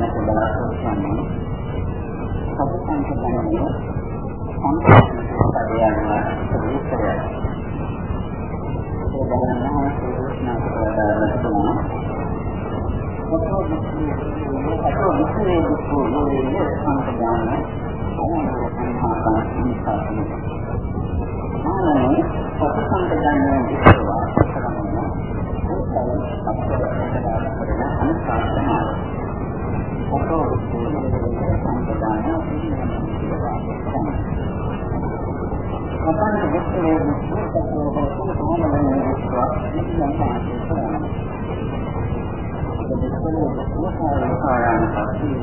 ගන්නට බලාපොරොත්තු වෙන්නේ සතු සංකල්පනේ සම්පූර්ණ පදයන්ලා විස්තරය. ඒ බලනවා සූක්ෂම කරලා බලනවා. ඔතෝ ඔතෝ විස්තරේ දුකෝනේ සංකල්පන ඕනෝ සංහාරණ නිසාසන. ආනනේ සතු සංකල්පනේ විස්තරවා කරනවා. ඒකයි අපේ කරන අනුශාසනාව. ඔතෝ විස්තරේ අපන්න විස්තරේ විස්තරකෝ හොතුන සමානව විස්තර ඉන්න පාඩේ කරනවා. ඒක විස්තරේ විස්තරායන පස්සේ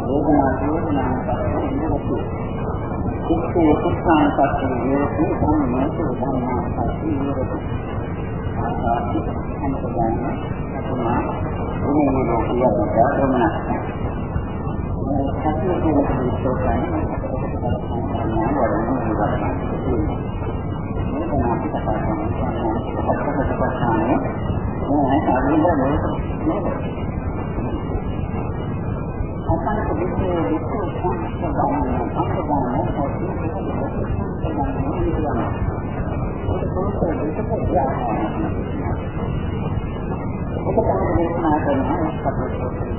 වේදනා වේදනා පස්සේ ඉන්නකොට ඉස්සේ කුස්සාන පස්සේ වේදේ සම්මත ධර්මා පස්සේ ඉන්නකොට ආසාති අන්තදාන අපමා උනේ නෝකිය ගමනක්. සතිය කියන විස්තරයන් විශේෂයෙන්ම සම්පූර්ණ කියන්නේ උපතිස්සෝ වූ උත්සාහ වේදනා අත්පත් උත්සාහ වේදනා අත්පත් උත්පත් උත්සාහ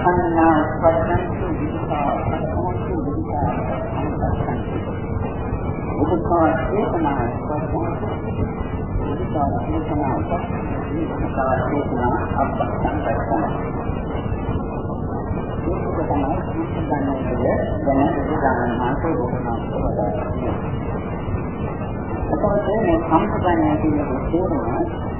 සංනා අත්පත් උත්සාහ උත්සාහ වේදනා අත්පත් උත්සාහ වේදනා අත්පත් විස්කාර දේශනා අපස්සන් කරනවා. ඒක තමයි සිද්ධාන්තයේ දැන විද්‍යාන මාසේ බොහොමයි වදාළේ. එතකොට මේ සම්ප්‍රදාය කියන තේරුම සත්‍යයන්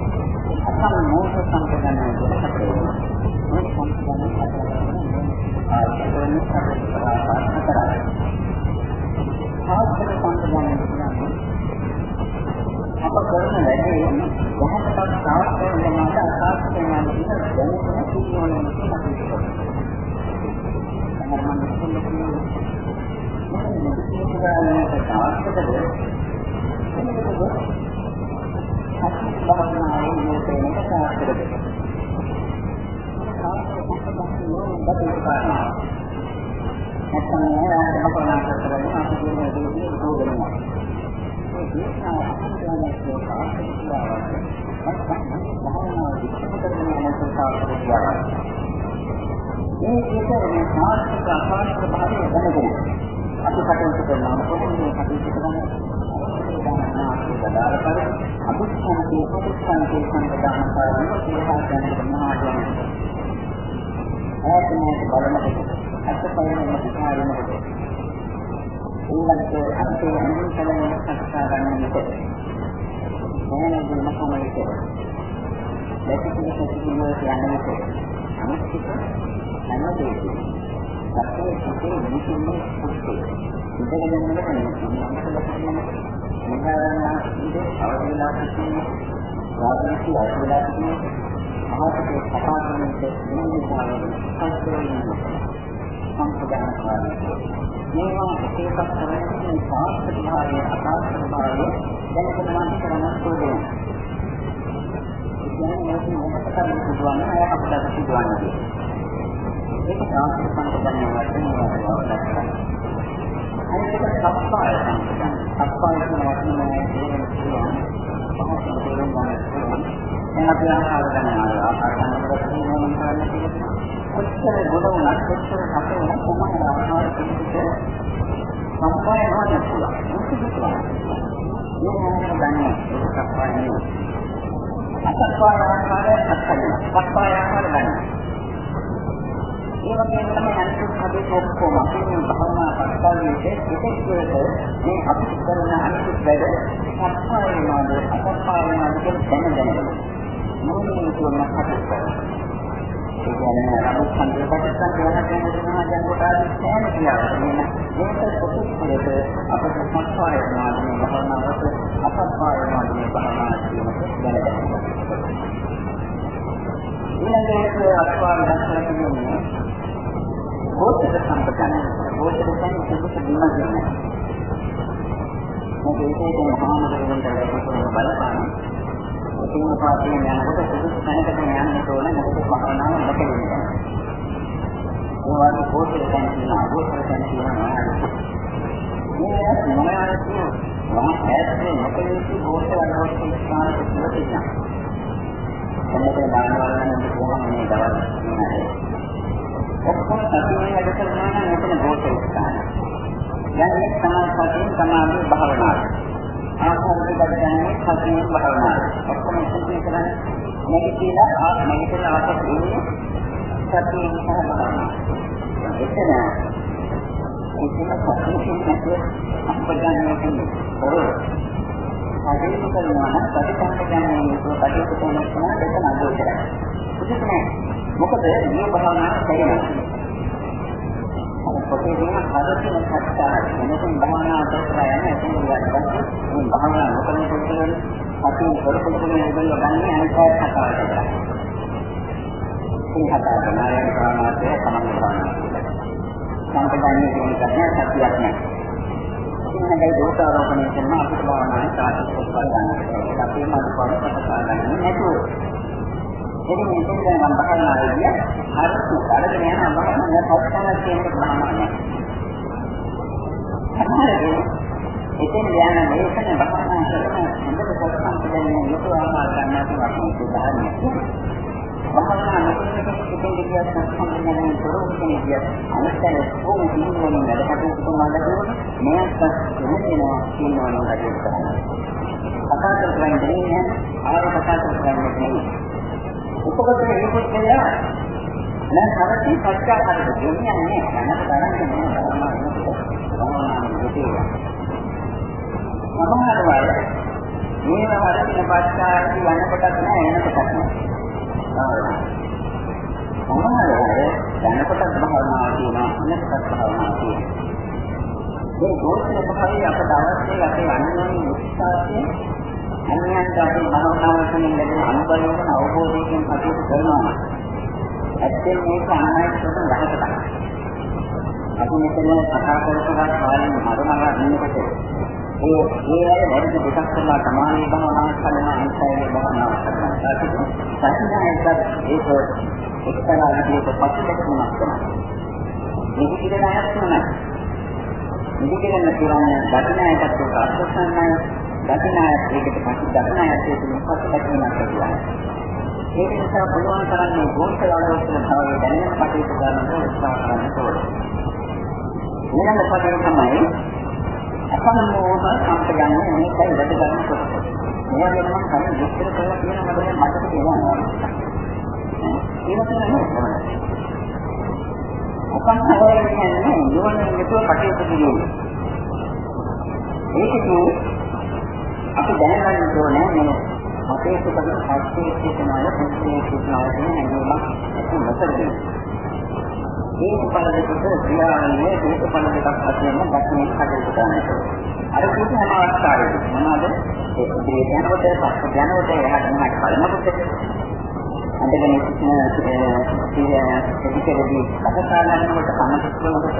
කියන නෝන. සම්ප්‍රදාය කියන රහස නෝන. මේ නෝන කියන සම්ප්‍රදාය කියන කරුණු හතරක් දක්වලා තියෙනවා අතුවාකට උත්සාහන්නේ. ආශ්‍රය සම්පදාන කොටසක් තියෙනවා. සංස්කාර සම්පන්නයේ විතරක් තියෙනවා. මොකද සම්පදාන කොටසක් තියෙනවා. අසම මොකද සම්පදාන කොටසක් තියෙනවා. මේ සම්පදාන කොටසක් ආශ්‍රය සම්පදාන හතරක්. ආශ්‍රය සම්පදාන කියන්නේ අප කරන වැඩේ යහපත් සාර්ථක වෙනවාට අසාර්ථක වෙනවාට කියන දැනුම තියෙනවා කියන එක තමයි. මේ විතරේ සාර්ථක අසාර්ථක භාවය දැනගන්න. අපි කටයුතු කරනවා කොහොමද මේ කටයුතු කරන්නේ? සදාර කර අභිෂ්ඨානයේ ප්‍රතිස්ථානයේ සංගදාන කාරණා කියලා දැනගන්න මහාජන. ආත්මයේ බලනකොට අත්පයන විකාරණකොට ඊළඟට අපේ අඳුන් කලන සකසා ගන්න විට මොනවාද මකම විට දැකපු සත්‍යය කියන්නේ අනිත්‍යක හැමදේම සත්‍යයේ සිටේ නිසින්නේ සුත්තේ ඉඳගෙන යනකොට මොනවාද ඉඳ අවදිලා සිටින්නේ වාදිකී අවදිලා සිටින්නේ ආපතේ සපාතනෙට නිමිතාවෙන් සංස්කරණය සම්පදාන කරන්නේ. මේවා එකක් තමයි සාස්ත්‍ර භාවයේ අසාස්ත්‍ර භාවයේ දැනට මම කරන්න ඕනේ. කියන්නේ මේක මොකක්ද කරන්න පුළුවන් අය අපිට සිදුවන්නේ. ඒක සාස්ත්‍ර සම්පදාන වශයෙන් වලට අනිත් එක සප්පාය සම්පදාන. සප්පාය කියන වචනේ තේරුම් ගන්න පහසුම තේරුම් ගන්න. දැන් අපි ආහාර ගන්නවා ආහාර ගන්නකොට මොනවද කරන්නේ කොච්චර ගොඩ වුණත් කොච්චර හත වුණත් කොහොමද ආහාර පිළිබඳ සම්පාය නොවන්න පුළුවන්. ඒක මොකක්ද දන්නේ ඒක සම්පාය නෙවෙයි. අසප්පාය ආහාරය අත්හරිනවා. සප්පාය ආහාර ගන්නවා. ඒ වගේම තමයි අනිත් හදේ ඔක්කොම මේ භවනා පස්තාවේදී එකෙක් මේ අපි කරන අනිත් වැඩ සප්පාය වෙනවාද අසප්පාය වෙනවාද කියලා දැනගන්න. මොනවද කියන කතාව. ඒ කියන්නේ නමුත් සංකල්පයන් කියන කෙනා දැන් කොට ආදී සෑම කියලා මේ මේක පොදුපලට අපට සම්පාය මාර්ගයේ භවනාවට අපපාය මාර්ගයේ භවනා කියන දැනගන්න. ඊළඟට අත්වාද දක්වලා කියන්නේ බෝධිත සම්පතන බෝධිත කියන්නේ සුදුසු දිනක් නෙමෙයි. මොකද ඒකේ මහානගරෙන් බලපාන තුන පාටින් යනකොට සුදුසු තැනකට යන්න ඕන මොකද භාවනාව නොකෙන්නේ. ඒ වගේ පොතේ දැන් තියෙනවා පොතේ දැන් තියෙනවා මේ මොනවාද මම ඇත්තේ නොකෙන්නේ පොතේ වලට ස්ථාන දෙකක් තියෙනවා. එන්නකේ දානවලන කොහොමද මේ දවල් ඉන්නේ. ඔක්කොම සතුටුයි වැඩ කරනවා නම් එතන පොතේ ස්ථාන. දැන් මේ සමාධියෙන් සමාධි භාවනාව ආකාරයට ගන්නේ සතියේ භාවනාව. ඔක්කොම ඉතිරි කරන්නේ නැගිටලා ආ නැගිටලා ආපහු ඉන්නේ සතියේ භාවනාව. එතන කිසිම සතියකින් නැතුව අපජානනය කරන්නේ. හදින් කරනවා නම් ප්‍රතිසංකයන්ගේ කටයුතු කරනවා එතන අදෝෂයක්. මොකද මේ භාවනාව කරනවා. පොතේ තියෙන හදතින සත්‍යය වෙනසින් භාවනා කරලා යන එතන ඉවරයි. මේ භාවනා නොකරන කෙනෙකුට අපි කරපු කෙනෙක් ඉඳලා ගන්න අනිකාය කතාව කරලා. මේ කතාව නායක ප්‍රාණාතය තමයි කරන්නේ. සම්පදායේ කියන කතාව සත්‍යයක් නෑ. ඉතින් දෝෂාරෝපණය කරන අපිට භාවනාවේ සාර්ථක ප්‍රතිඵල ගන්න. අපි මාත් පොරොත්තු කරගන්න නැතුව ඉතින් මේකෙන් දැන් මම බහනාවේදී අර කරගෙන යන බහනාව පස්සන කියන බහනාවක්. එතෙන් යන මේකන බහනා කරන හොඳට පස්සන් දෙන්නේ යුතුය ආකාර ගන්නට වශයෙන් උදාහරණයක්. බහනා නොකරනකොට ඉතින් කියත් සම්පූර්ණයෙන් තොරවන්නේ කියත් අනිත්‍යය කොහොම දිනුවන වැඩ කටයුතු කරනවද මේකත් වෙනවා කියනවා නේද? කතා කරන්නේ ආර කතා කරන්නේ නෙවෙයි. උපකරණ ඉන්පුට් කරලා දැන් හරකේ පස්චාකාරද කියන්නේ නැහැ යනක තරම් නෑ සමහර වල මේව හරකින පස්චාකාරී යනකොටත් නෑ එනකොටත් නෑ සමහර වල යනකොටත් භාවනාව තියෙනවා එනකොටත් භාවනාව තියෙනවා මේ ගෝත්‍ර භාවය අපට අවශ්‍යයි අපේ අනුන්ගේ උත්සාහයෙන් අන්‍යයන්ට අපි භවනාවකින් ලැබෙන අනුබලයෙන් අවබෝධයෙන් කටයුතු කරනවා. ඇත්තෙන් මේක අනායතට රහසක්. අපි මෙතන කතා කරපුවා කාලෙම මරමලා ඉන්නකොට ඒ ඒ අය වැඩි දෙකක් කරලා තමයි භවනා කරන අන්තයේ භවනා කරනවා. සාහිත්‍යයක ඒක එක්තරා විදිහක පසුබැසීමක් තමයි. මේක පිළිගන්නත් නෑ. මේක කියන කියන්නේ දකින්නයකට අත්දැකීමයි දකිනායත් ඒකට පස්සේ දකිනායත් ඒකට පස්සේ දකින්නට පුළුවන්. ඒක නිසා පුළුවන් තරම් ගෝඨලාලෝචන භාවය දැනෙන කටයුතු කරන්න උත්සාහ කරන්න ඕනේ. ඊළඟ පදේ තමයි අසම්මෝහ සම්පජානනය මේකයි වැඩ ගන්න කොට. මේවා ගැන මම කලින් විස්තර කරලා තියෙන මට දැන් මතක තියෙනවා. ඒක තමයි අසම්මෝහය කියන්නේ නුවණින් යුතුව කටයුතු කිරීම. ඒකේ අපි දැනගන්න ඕනේ මේ අපේ සුබද හස්තේ චේතනාව පුස්තේ චේතනාව කියන හැඟීමක් ඇති නොකරගෙන. මේ පරිදෙකට ක්‍රියාවලියේ මේක පරිදෙකක් වශයෙන් දැක්මේ කටයුතු කරනවා. අර කිසි හැම අවස්ථාවකදී මොනවාද ඒ යනකොට පස්ස යනකොට එහාට මෙහාට බලනකොට අඳගෙන සිටිනදී අකසාලන්නකොට කනකොට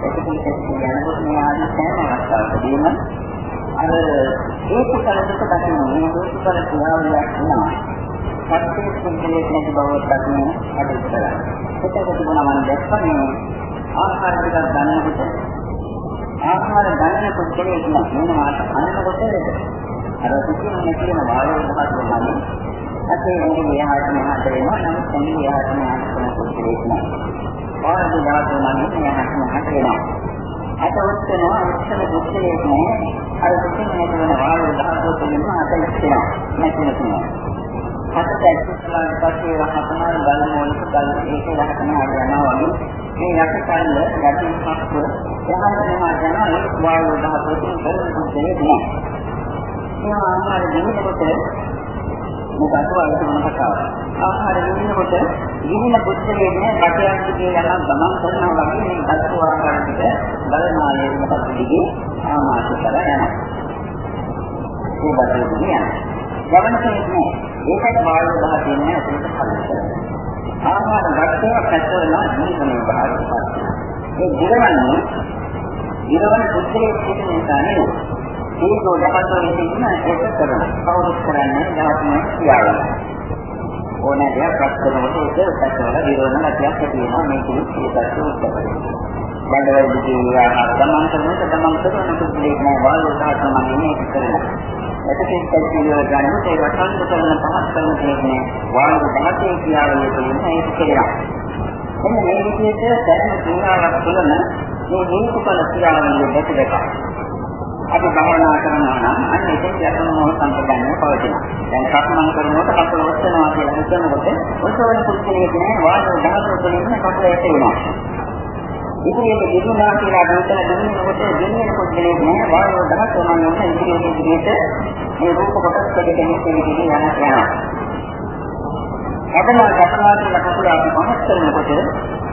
එතකොට යනකොට මේ ආදී සෑම අවස්ථාවකදීම අර ඒක කලකට දකින්න මේ දෝෂකල ක්‍රියාවලියක් වෙනවා සත්‍ය කුංකලයේ නැති බව දකින්න අදිට කරා එතකොට තිබුණා මම දැක්කනේ ආහාර ටිකක් ගන්නකොට ආහාර ගන්න කුංකලයේ කියන මොන මාත අන්නකොට අර කිසිම නැතින වායු දහස් වුණාම අපේ එන්නේ එහාට මෙහාට වෙනවා. නම් එන්නේ එහාට මෙහාට කරන කුංකලයේ නෑ වායු දහස් වුණාම එහාට මෙහාට වෙනවා. අත උත්තරනවා උත්තර දුක්ඛයේ නෑ අර දුකින් නැතිවන වායු දහස් වුණාම අත ඉස්සෙනවා නැති නැතිනවා හතට ඇක්සලාට පස්සේ රහතනාර ගල් මොලක ගල් ඒකේ රහතනාර යනවා වගේ මේ යකකල්ල යටින් පස්ස එහාට මෙහාට යනවා ඒ වායු දහස් වලින් කරන දුක්ඛයේ නෑ මේ ආහාර දෙනකොට මොකද වලට කතාව. ආහාර දෙනකොට විහිම පුත්‍රයේ නේ රටයක් දිගේ යන ගමන් කරනවා වගේ මේ දස්තු ආහාර ටික බලනාලයේ මොකද දිගේ ආමාශ කරලා යනවා. ඒ බඩේ යනවා. ගමනකෙත් නෑ. ඒකත් වායු දහතින් නෑ ඒක හරියට. ආහාර ගත්තම පැටවෙනවා ජීවනයේ භාගයක්. ඒ ජීවන්නේ ඊළඟ පුත්‍රයේ සිටින නිසා නෙවෙයි. මේ දොඩපතේ ඉන්න ඒක කරන කවුරුත් කරන්නේ ධාතුමය කියාවල ඕනෑ දෙයක් ප්‍රශ්නවලට ඒක පැත්තවල විරෝධන නැතිවක් තියෙනවා මේක ඉස්සරහට උත්තරයි බණ්ඩවල දිගේ ගමන් කරනකොට ගමන් කරන කුලේ නෑ වායු ධාතුම මේක කරනවා එතකොට කල්පියෝ ගන්නකොට ඒක වසන්ත කරන පහත් කරන දෙන්නේ වායු ධාතයේ කියාවල තියෙන ඒක කියලා එන්න මේ විදිහට සෑම තුනාවක් තුළම මේ හේතුඵල ක්‍රියාවලිය දෙක දෙකක් අපි භාවනා කරනවා නම් අන්න ඒක යටම මොහ සම්පදන්නේ පවතිනවා. දැන් සක්මන් කරනකොට කකුල ඔස්සනවා කියලා හිතනකොට ඔසවන කුච්චලයේ තියෙන වායු දහස තුළින් කකුල ඇට වෙනවා. ඉතින් ඒක දිනුනා කියලා හිතන දිනුනකොට දිනෙන කුච්චලයේ තියෙන වායු දහස නම් යන ඉදිරියට ඉදිරියට මේ රූප කොටස් දෙකකින් ඉදිරියට යනවා. අපේ සක්මාන කකුල අපි මහත් කරනකොට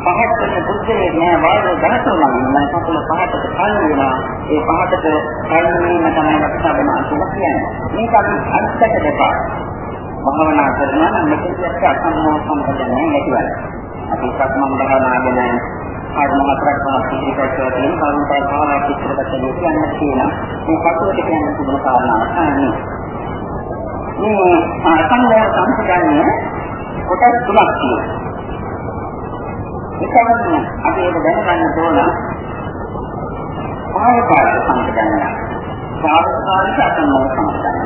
පහත් වෙන පුද්ගලයෙක් නෑ වායු ධනතුමන් මම කකුල පහතට කල් වෙනවා. ඒ පහතට කල් වීම තමයි අපි සබනා කියලා කියන්නේ. මේක අපි අත්‍යක දෙපා. භාවනා කරනවා නම් මෙතෙක් අසම්මෝ සම්පදන්නේ නැතිවයි අපි සක්මන් භාවනා ගැන ආත්ම හතරක් පහක් ඉදිරිපත් කරලා තියෙන කරුණායි භාවනා පිටරකට කියන්න තියෙනවා මේ කකුලට කියන්න තිබුණ කාරණාවක් තමයි මේ සංඝ සම්පදන්නේ කොටස් තුනක් තියෙනවා එකවන්න අපි ඒක දැනගන්න ඕන සාවකාශ සම්පදන්න. සාවකාශ අසම්මත සම්පදන්න.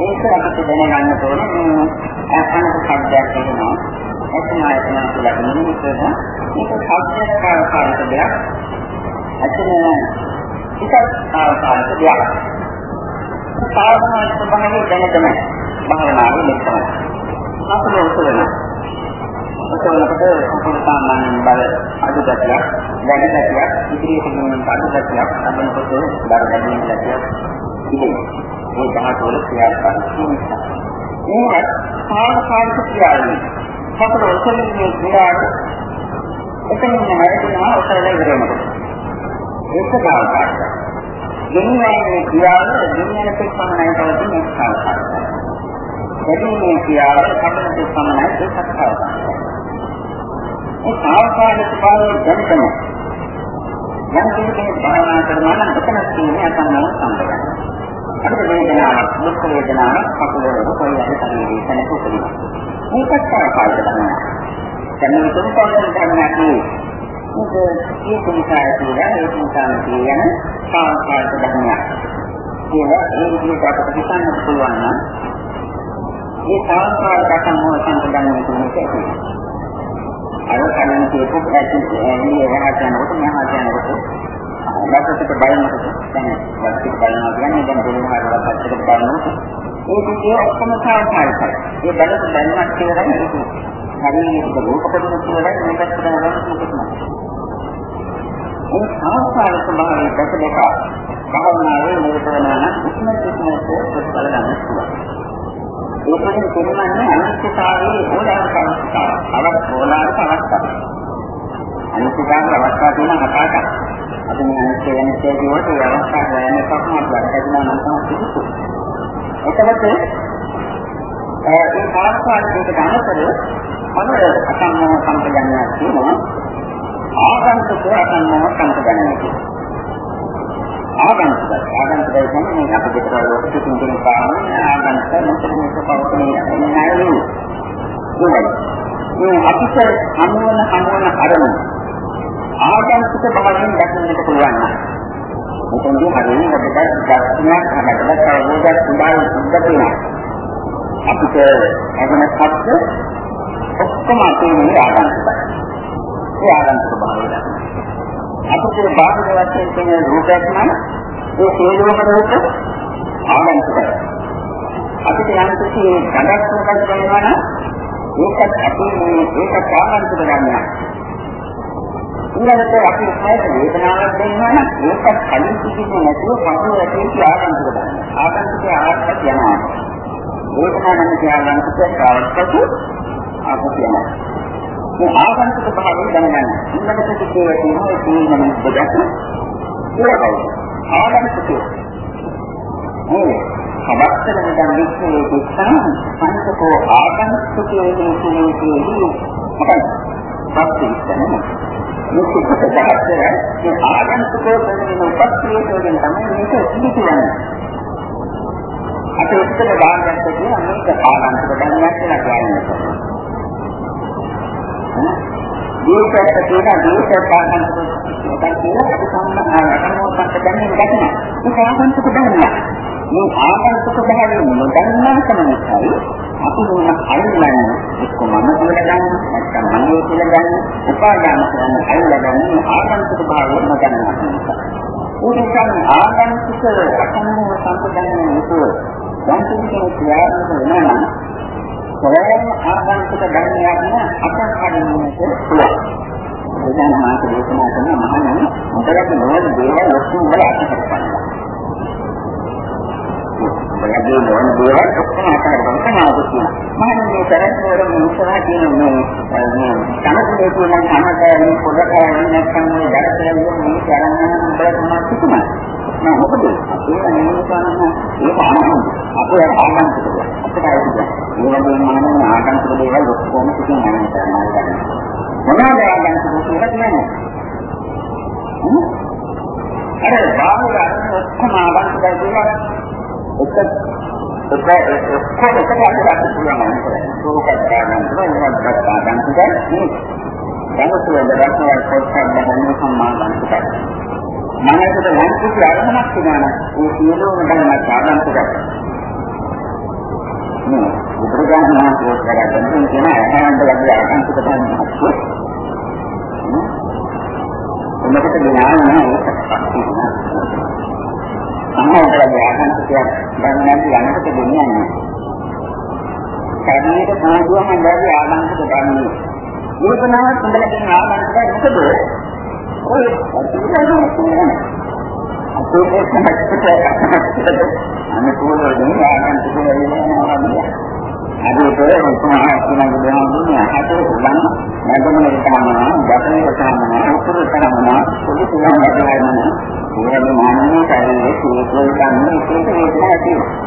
ඒක අපිට දැනගන්න ඕන මේ අසන්නක શબ્දයක් වෙනවා. එතන ආයතන කියලා නිමිතද මේක શબ્දයක් කාරකාරක දෙයක්. එතන එකක් කාරකාරක දෙයක්. සාධනාත්මක භාවය දැනගන්න භාවනාවේ මෙතන. අපේ උසලන ඔතනකට කකුල සාමාන්‍යයෙන් බල අඩු ගැටියක්, වැඩි ගැටියක්, ඉදිරියට ගෙනියන අඩු ගැටියක්, අඳනකොට බර ගැටෙන ගැටියක් තිබෙනවා. මේ ධාතුවල ක්‍රියාකාරීත්වය නිසා. මේක සාමාන්‍ය ක්‍රියාවලිය. කකුල ඔතනින් ගියාට එතනින් නැරෙනවා ඔතන ඉවර වෙනවා. ඒක ගාවකාරයි. ගෙනියන්නේ ක්‍රියාව ගෙනියන තෙක් පමණයි පවතින එක සාමාන්‍යයි. වැඩිමේ ක්‍රියාව කපන සමානයි ඒකත් සාධාරණයි. මේ සාධාරණ ස්වභාවය දැනගන්න. යම් කෙනෙක් භාවනා කරනවා නම් එතන තියෙන අසන්නව සම්බන්ධයි. අපිට වේදනාවක්, දුක් වේදනාවක්, කකුල රෝගය යන ශරීරයේ තැනක උපදිනවා. මේකත් සාධාරණ තමයි. දැන් මේ තුන් පොතෙන් ධර්මයක් නෙවෙයි. මේක ඒ තුන්කාය කියලා ඒ තුන්කාය කියන සාධාරණ ධර්මයක්. කියලා ඒ විදිහට අපිට හිතන්න පුළුවන් නම් මේ සාංකාරික සම්මෝහ සම්පදන්නේ කියන එක ඇති. අර කලින් කියපු ඇති මේ රහත යනකොට මහා යනකොට දැක්කට බලනකොට දැන් දැක්කට බලනවා කියන්නේ දැන් දෙවියන් හරවත් පැත්තකට බලනකොට ඒ විදිහේ ඔක්කොම සාංකාරිකයි. ඒ බලක දැනවත් කියලා ඒක හරියට රූපකතුන කියලා මේකත් දැනගන්න මොකද ඒ සාංකාරික ස්වභාවය දැක දෙක භාවනාවේ නිරත වෙනවා නම් ඉක්මනට ඉක්මනට ප්‍රතිඵල ගන්න පුළුවන්. ඒකෙන් තේරෙන්නේ අනිත්‍යතාවයේ ඕලාරික අවස්ථාව. අවස් ඕලාරික අවස්ථාව. අනිත්‍යතාවයේ අවස්ථා තියෙන හතරක්. අපි මේ අනිත්‍ය වෙන තේරුවට ඒ අවස්ථාව ගැන කවුරුත් වැඩ කරනවා නම් තමයි සිදුසු. එතකොට ඒ පාස්වාදයකට අනුතර මොන අසම්මෝහ සම්පජන්‍යයක් තියෙනවා. ආගන්තුක අසම්මෝහ සම්පජන්‍යයක් ආගන්තුක. ආගන්තුක කියන්නේ අපි දෙතර ලෝක තුන් දෙනෙක් පාන ආගන්තුක මොකද මේක පවතින නෑනේ මේ අපිට හමුවන හමුවන අරමුණ. ආගන්තුක භාවයෙන් දකින්නට පුළුවන් මොකද හරියට අපිට දර්ශනයක් හදලා සර්වෝදයක් උදායි සුද්ධ වෙනවා. අපිට එවන සත්‍ය ඔක්කොම අපේ ආගන්තුකයි ඒ ආගන්තුක භාවය අපිට බාහිර වශයෙන් තියෙන රූපයක් නම් ඒ සියලුම රූප ආගන්තුකයි අපිට යම් කිසි ගඩක් මොකක්ද කියනවා නම් ඒකත් අපි මේ ඒකත් ආගන්තුක ගන්නවා. ඊළඟට අපි හයට වේදනාවක් දෙනවා නම් ඒකත් කලින් කිසිම නැතුව පහළ ඇති ආගන්තුක ගන්නවා. ආගන්තුක ආත්මයක් යනවා. වේදනාව නම් ආගන්තුක කාර්යපතු ආපු යනවා මේ ආගන්තුක භාවය දැනගන්න ඊළඟට කිසිේ තියෙනවා තියෙන මොකද ඒකයි ආගන්තුක මේ සමස්තන නිදන් විශ්වයේ දිස්සන සංකෝ ආගන්තුකයේ හේතුයේදී මොකද පස්සේ මේ සුඛ දහතර මේ ආගන්තුකෝ කියන උපස්තියයෙන් තමයි මේක පිළිතුරන්නේ අපේ උත්තර භාගයට කියන මේක ආගන්තුක ධර්මයක් කියලා කියන්නේ. දීපයට කියන දීපයට ආගන්තුක මොකක්ද කියලා අපි සම්මත අනුමත දැනෙන්න ගන්නවා ඒක ආගන්තුක ධර්මයක් මේ ආකාශක භාවය නොදන්නාකම නිසායි අපි මොන අල්ලන්නේ එක්ක මම කියලා ගන්න නැත්නම් මම කියලා ගන්න උපාදාන කරන අල්ලගන්නේ ආකාශක භාවය නොදන්නාකම නිසා. ඒකෙන් දේවල් ඔක්කොම වල අත්හැරපන්නවා. ඔයගේ මොන දේවල් ඔක්කොම අතහැරලා සමාධිය කියනවා. මම මේ කරන්නේ මොනවා කියන මේ මේ සමතේ කියන සමතේ පොඩකරන්නේ නැත්නම් මේ දැකලා මේ කරන්න බෑ තමයි නෑ මොකද අපේ නියමතාවන ඒක අනහම අපේ ආගන්තුක අපිට ආයුධ මේ වගේ මානව ආගන්තුක දේවල් ඔක්කොම කිසිම නැහැ කරනවා මොනවාද ආගන්තුක කියලා කියන්නේ අර බාහිර ඔක්කොම ආගන්තුක දේවල් එක එක ඔක්කොම එකට අරගෙන පුළුවන් නේද? ඒක ගන්න ඕනේ නේද? ගන්න පුළුවන්. දැන් තුන දරස්වල පොත්පත් බඳින්න සම්මානන්තයි. මනසට යම් කිසි අරමුණක් තිබුණා ඒ සියලුම ධර්ම සාධනකයි. මේ බුදුරජාණන් වහන්සේ කරගෙන තියෙන අහන්න ලැබිය ආකාංශික ධර්මයක්. මොකද ඥානය ඒක සම්මෝහය ආගන්තුකයක් දැන් නැති යනකොට දෙන්නේ නැහැ. කර්මයට පොදුවම ලැබි ආගන්තුක ධර්මයේ. මේකනාව සම්බලකින් ආගන්තුක මොකද? ඔය අපේ සම්පූර්ණ අනුකූල දෙන්නේ ආගන්තුක වෙනවා නේද? අදේ කොහොමද තමයි දෙන්නේ හතර ගන්න නැදමනේ තමයි දකුණේ තමයි උතුරු තමයි පොඩි තුනක් ලැබෙනවා ඒකම මාන්නේ කාර්යයේ සීකෝල් ගන්න ඒක වේදනාවක් තියෙනවා ඒක තමයි සමාවෙන්නේ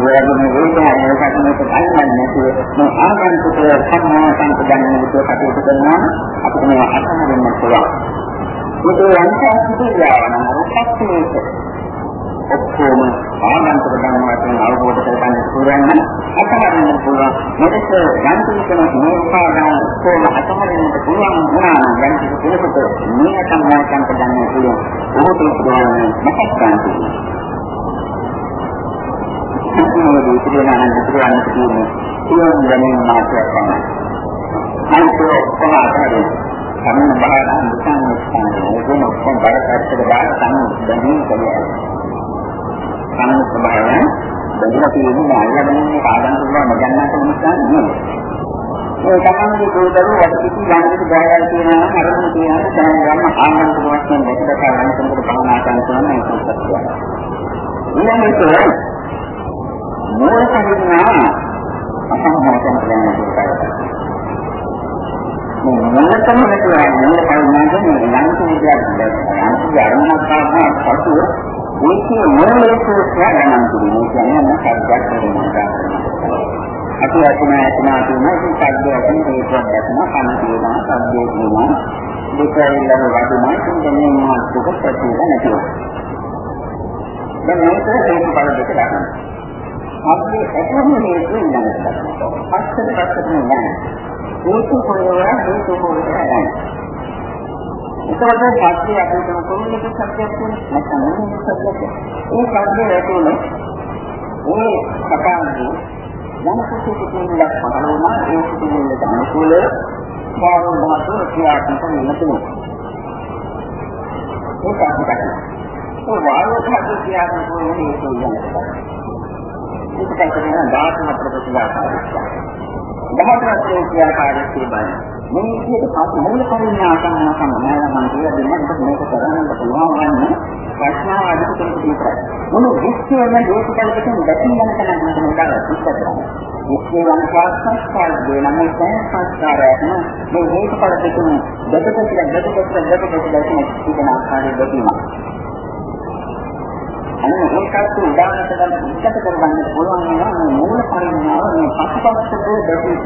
ඔයගොල්ලෝ වේදනාවේ කටනක අල්ලන්නේ නැතුව මේ ආගන්තුක සම්මා සංකල්පයන් විදිහට කටයුතු කරනවා අපිට මේ අසහනෙන්න පුළුවන් ඒක යන්තම් සිදුවන රූපස්මේක ඔක්කොම ආනන්තර ධර්ම වශයෙන් අවබෝධ කරගන්න පුළුවන් නම් අතහරින්න පුළුවන්. මොකද යම් කිසිම නෝපාදාන කොහොම අතහරින්න පුළුවන් වුණා නම් යම් කිසි කෙනෙකුට මේ සම්මාසයන් කරගන්න පුළුවන්. ඔහුට පුළුවන් මහත්කාන්ති. සම්පූර්ණ විද්‍යාන අනන්තරයන් කියන්නේ සියුම් දැනීම මාත්‍රයක් තමයි. අනිත් ඔක්කොම අතහරින්න සම්ම බාහිර සංස්කෘතිය ඒක ඔක්කොම බරපතල දාන සම්බන්ධයෙන් කරනවා. සම්මුත ස්වභාවය බඳලා තියෙන්නේ අල්ලගන්නේ කාදන් පුළුවන් නොගන්නට නිසා නෙමෙයි. ඒ තමයි දෝදරු වටිකි ගන්නට බයයි කියනවා අරමුණ කියනවා දැන් ගන්න ආනන්ද වශයෙන් දෙක දෙක ගන්න කෙනෙකුට භවනා කරන්න පුළුවන් ඒක සත්‍යය. ඊළඟට මොන කරිනා අසංහතන කියන්නේ මොනකම නැතුව මොන කරුණාද මේ ලංකේ විද්‍යාවට යම් අරමුණක් ගන්න පසුව ඒකේ මූලික සූත්‍රය තුන ඉතින් සද්ද ඇතින හේතුවක් දැක්ම කන කියනවා සද්දේ කියනවා දෙකයිලම වදිනවා ඉතින් දැන් මේ මාත්‍රක ප්‍රතිල නැතිව. දැන් මේක හේතුඵල දෙක ගන්න. අපි ඇතුළු හේතු ඉඳන්ට. පස්සට පස්සට නෑ. හේතු කොහෙවද හේතු කොහෙද නැහැ. ඒකවල පස්සේ අපි කරන කොමුලක සත්‍යයක් තියෙනවා නැත්නම් මොනවද සත්‍යයක්. ඒ සත්‍යය ඇතුළේ ඒ කතාවේ යම් කිසි කෙනෙක් පහළ වුණා ඒ කෙනෙකුට අනුකූල භාවන ධාතු ක්‍රියාත්මක වෙන්න පුළුවන්. ඒක අපිට. ඒ වායු ධාතු ක්‍රියාත්මක වෙන්නේ ඒක කියන්නේ. ඒකයි කියන ධාතු හතර ප්‍රතිආකාරය. ධාතු හතර ක්‍රියාකාරීත්වය බලන්න. මේ විදිහට පස්ස මූල පරිණාමයන් සම්බන්ධව මම කියලා දෙන්නම් මේක කරන්න පුළුවන් වන්නේ ප්‍රශ්නාව අධික කෙනෙකුට විතරයි. මොන විශ්වයම දෝෂකල්පකින් දැකීම යන තැනක් මම උදාහරණයක් ඉස්සරහට. විශ්වයන් සංස්කාර දෙනම සෑම සංස්කාරයක්ම මේ හේතුඵල දෙකම දෙකකට දෙකකට දෙකකට දෙකකට තිබෙන ආකාරය දැකීම. අන්න ඒකත් උදාහරණයක් ගන්න ඉස්සත කරගන්න පුළුවන් වෙනවා මූල පරිණාමය මේ පස්සපස්සට දෙකේ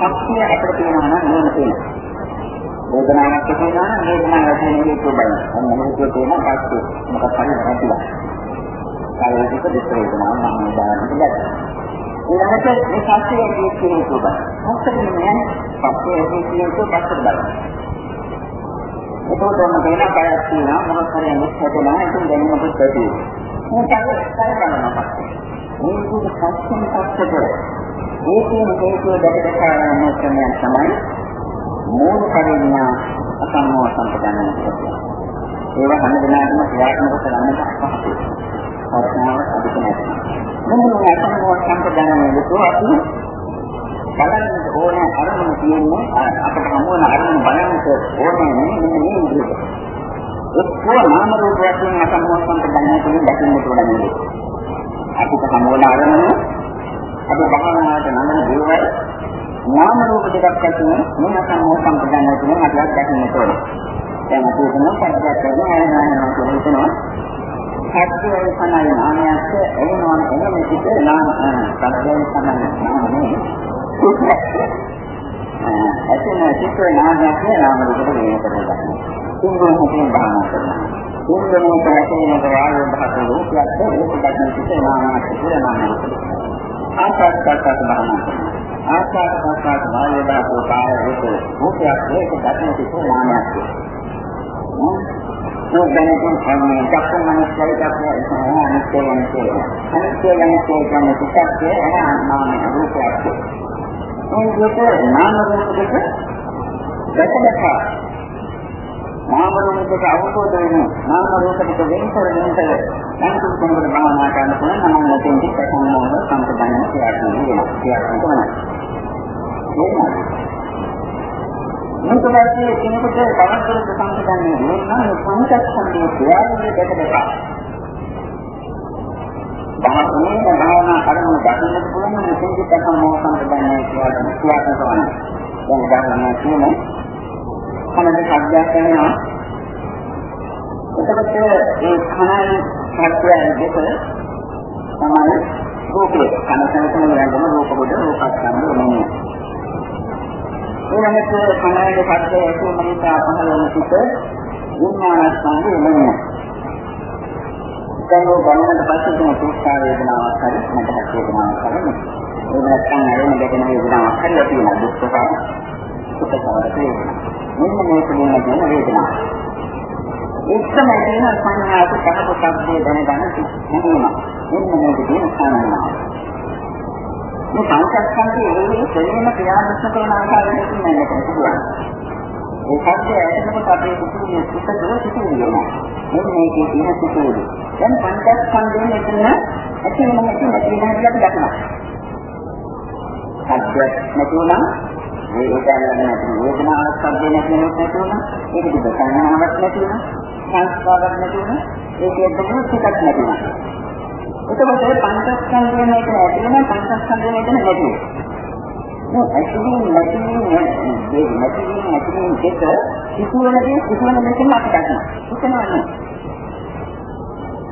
ශක්තිය අපිට තියෙනවා නම් නේද තියෙනවා. වේදනාවක් තියෙනවා නම් වේදනාව ඇති වෙන එක බලන්න. අන්න මොකද තියෙනවා පස්සේ මොකක් හරි නැතිලා. කායික දෙස් වේදනාව මම උදාහරණයක් ගත්තා. ඊළඟට මේ ශක්තිය ඇති කියන එක බලන්න. මොකද කියන්නේ ශක්තිය ඇති කියන එක පස්සට බලන්න. එතකොට මොන දෙයක් කායක් තියෙනවා මොකක් හරි නැත්නම් ඉතින් දැනෙන්න මොකද තියෙන්නේ. මේක තමයි කරනවා. මේක පස්සෙන් පස්සට ඒකේ හේතුව දැකගන්න ක්‍රමය තමයි මූල පරිඥා අසම්මෝහ සම්පදන්න කියන්නේ. ඒව හැම දිනකටම ක්‍රියාත්මක කරන්න අපහසුයි. ප්‍රශ්නාවක් අධික නැහැ. මෙන්න මේ අසම්මෝහ සම්පදන්න විදිහට අපි බලන්න ඕනේ අරමුණ තියෙන්නේ අපිට හමු වෙන අරමුණ බලන්නට ඕනේ මෙන්න මේ විදිහට. එක්කෝ නාම රූප වශයෙන් අසම්මෝහ සම්පදන්න කියන දකින්න ඕනේ. අපිට හමු වෙන අරමුණ අපි භාවනාවට නමන දේවල් නාම රූප දෙකක් ඇතුළේ මොන සම්මෝ සම්පදන්න කියන අදහස් දක්වන්න ඕනේ. දැන් අපි හිතමු සත්‍යයක් කරගෙන ආයනායන කරනවා. සත්‍යය සමාන නාමයක් එනවා එන මේක නාම සත්‍යය සමාන නාමනේ. ඇතන සිත්ේ නාමයක් නාම රූපෙට වෙන කරලා ගන්න. තුන්වෙනි හිතේ භාවනා කරනවා. තුන්වෙනි පැහැදිලිව වායු භාෂා රූපයක් ඒක දක්වන සිත්ේ නාමයක් කියලා නාමයක්. ආකාශ ප්‍රකාශ භාවනා කරනවා. ආකාශ ප්‍රකාශ වායු දාතු කාය රූප රූපයක් ඒක දක්න කිසි නාමයක්. මේ දැනගෙන තමයි දක්න මනසයි දක්න අනිත්‍ය යන්නේ. අනිත්‍ය යන්නේ කියන්නේ පිටක්කේ අනාත්ම රූපයක්. මේ විදිහට නාම රූප දෙක දැකලා නාම රූපයක අවබෝධ වෙන නාම රූපයක වෙනතර වෙනතර අන්තිම කෙනෙකුට භාවනා කරන්න පුළුවන් නම් නැතිනම් ප්‍රසන්නව සම්පූර්ණ ක්‍රියාත්මක වෙනවා ක්‍රියාත්මක වෙනවා මේක දැක්කේ කෙනෙකුට තවදුරටත් සම්පූර්ණ වෙනවා නම් පංචස්කන්ධයේ ක්‍රියාවලිය දෙක දෙක භාවනාවේ භාවනා කරන දකින්නට පුළුවන් නම් සංකීර්ණ සම්මෝහ සම්පූර්ණ ක්‍රියාත්මක වෙනවා දැන් උදාහරණයක් කියනවා කනද ශබ්දයක් වෙනවා. එතකොට ඒ කනයි ශබ්දයයි දෙක තමයි රූපේ. කන සංකේතන වලම රූප කොට රූපස්කන්ධ වෙනවා. ඊළඟට කනයි ශබ්දය ඇතුළු නිසා පහළ වෙන සිට විඥානස්කන්ධ වෙනවා. දැන් ඔය ගණනට පස්සේ තියෙන සූක්ෂා වේදනාවක් හරි මතක වේදනාවක් හරි ඒ නැත්නම් අරගෙන දෙකන වේදනාවක් හරි තියෙනවා දුක්ඛ සුඛ සමරේ මෙන්න මේ පිළිම කියන වේදනාව. එක්කම තියෙන සංඥාක පහක සබ්දේ දැනගන්න හැදීම. මෙන්න මේක කියන සංඥාව. මේ පංචස්කන්ධයේ ඒ දෙලෙම ක්‍රියාත්මක කරන ආකාරයට කියන්නට පුළුවන්. ඒ සත්‍ය ඇතුළත අපේ කුතුහලයේ සිට දුර සිටින වෙනවා. මෙන්න මේකේ තියෙන සිටුවේදී. දැන් පංචස්කන්ධයෙන් මෙතන ඇති වෙන හැටි නැති වෙන හැටි අපි දකිනවා. සත්‍ය නැතුණා මේ උදාහරණ නැති වේදනාවක් සම්බන්ධ නැති වෙනකොට නැතුණා ඒක දුක සංඥාවක් නැති වෙනවා සංස්කාරයක් නැති වෙනවා ඒකේ දුක සිතක් නැති වෙනවා එතකොට පංචස්කන්ධය මේක ඇති වෙන පංචස්කන්ධය මේක නැති වෙනවා මේ ඇතුලින් නැතිවීම මේ නැතිවීම නැතිවීම දෙක සිදුවනදී සිදුවන දෙකම අපි දකිනවා හිතනවා නේ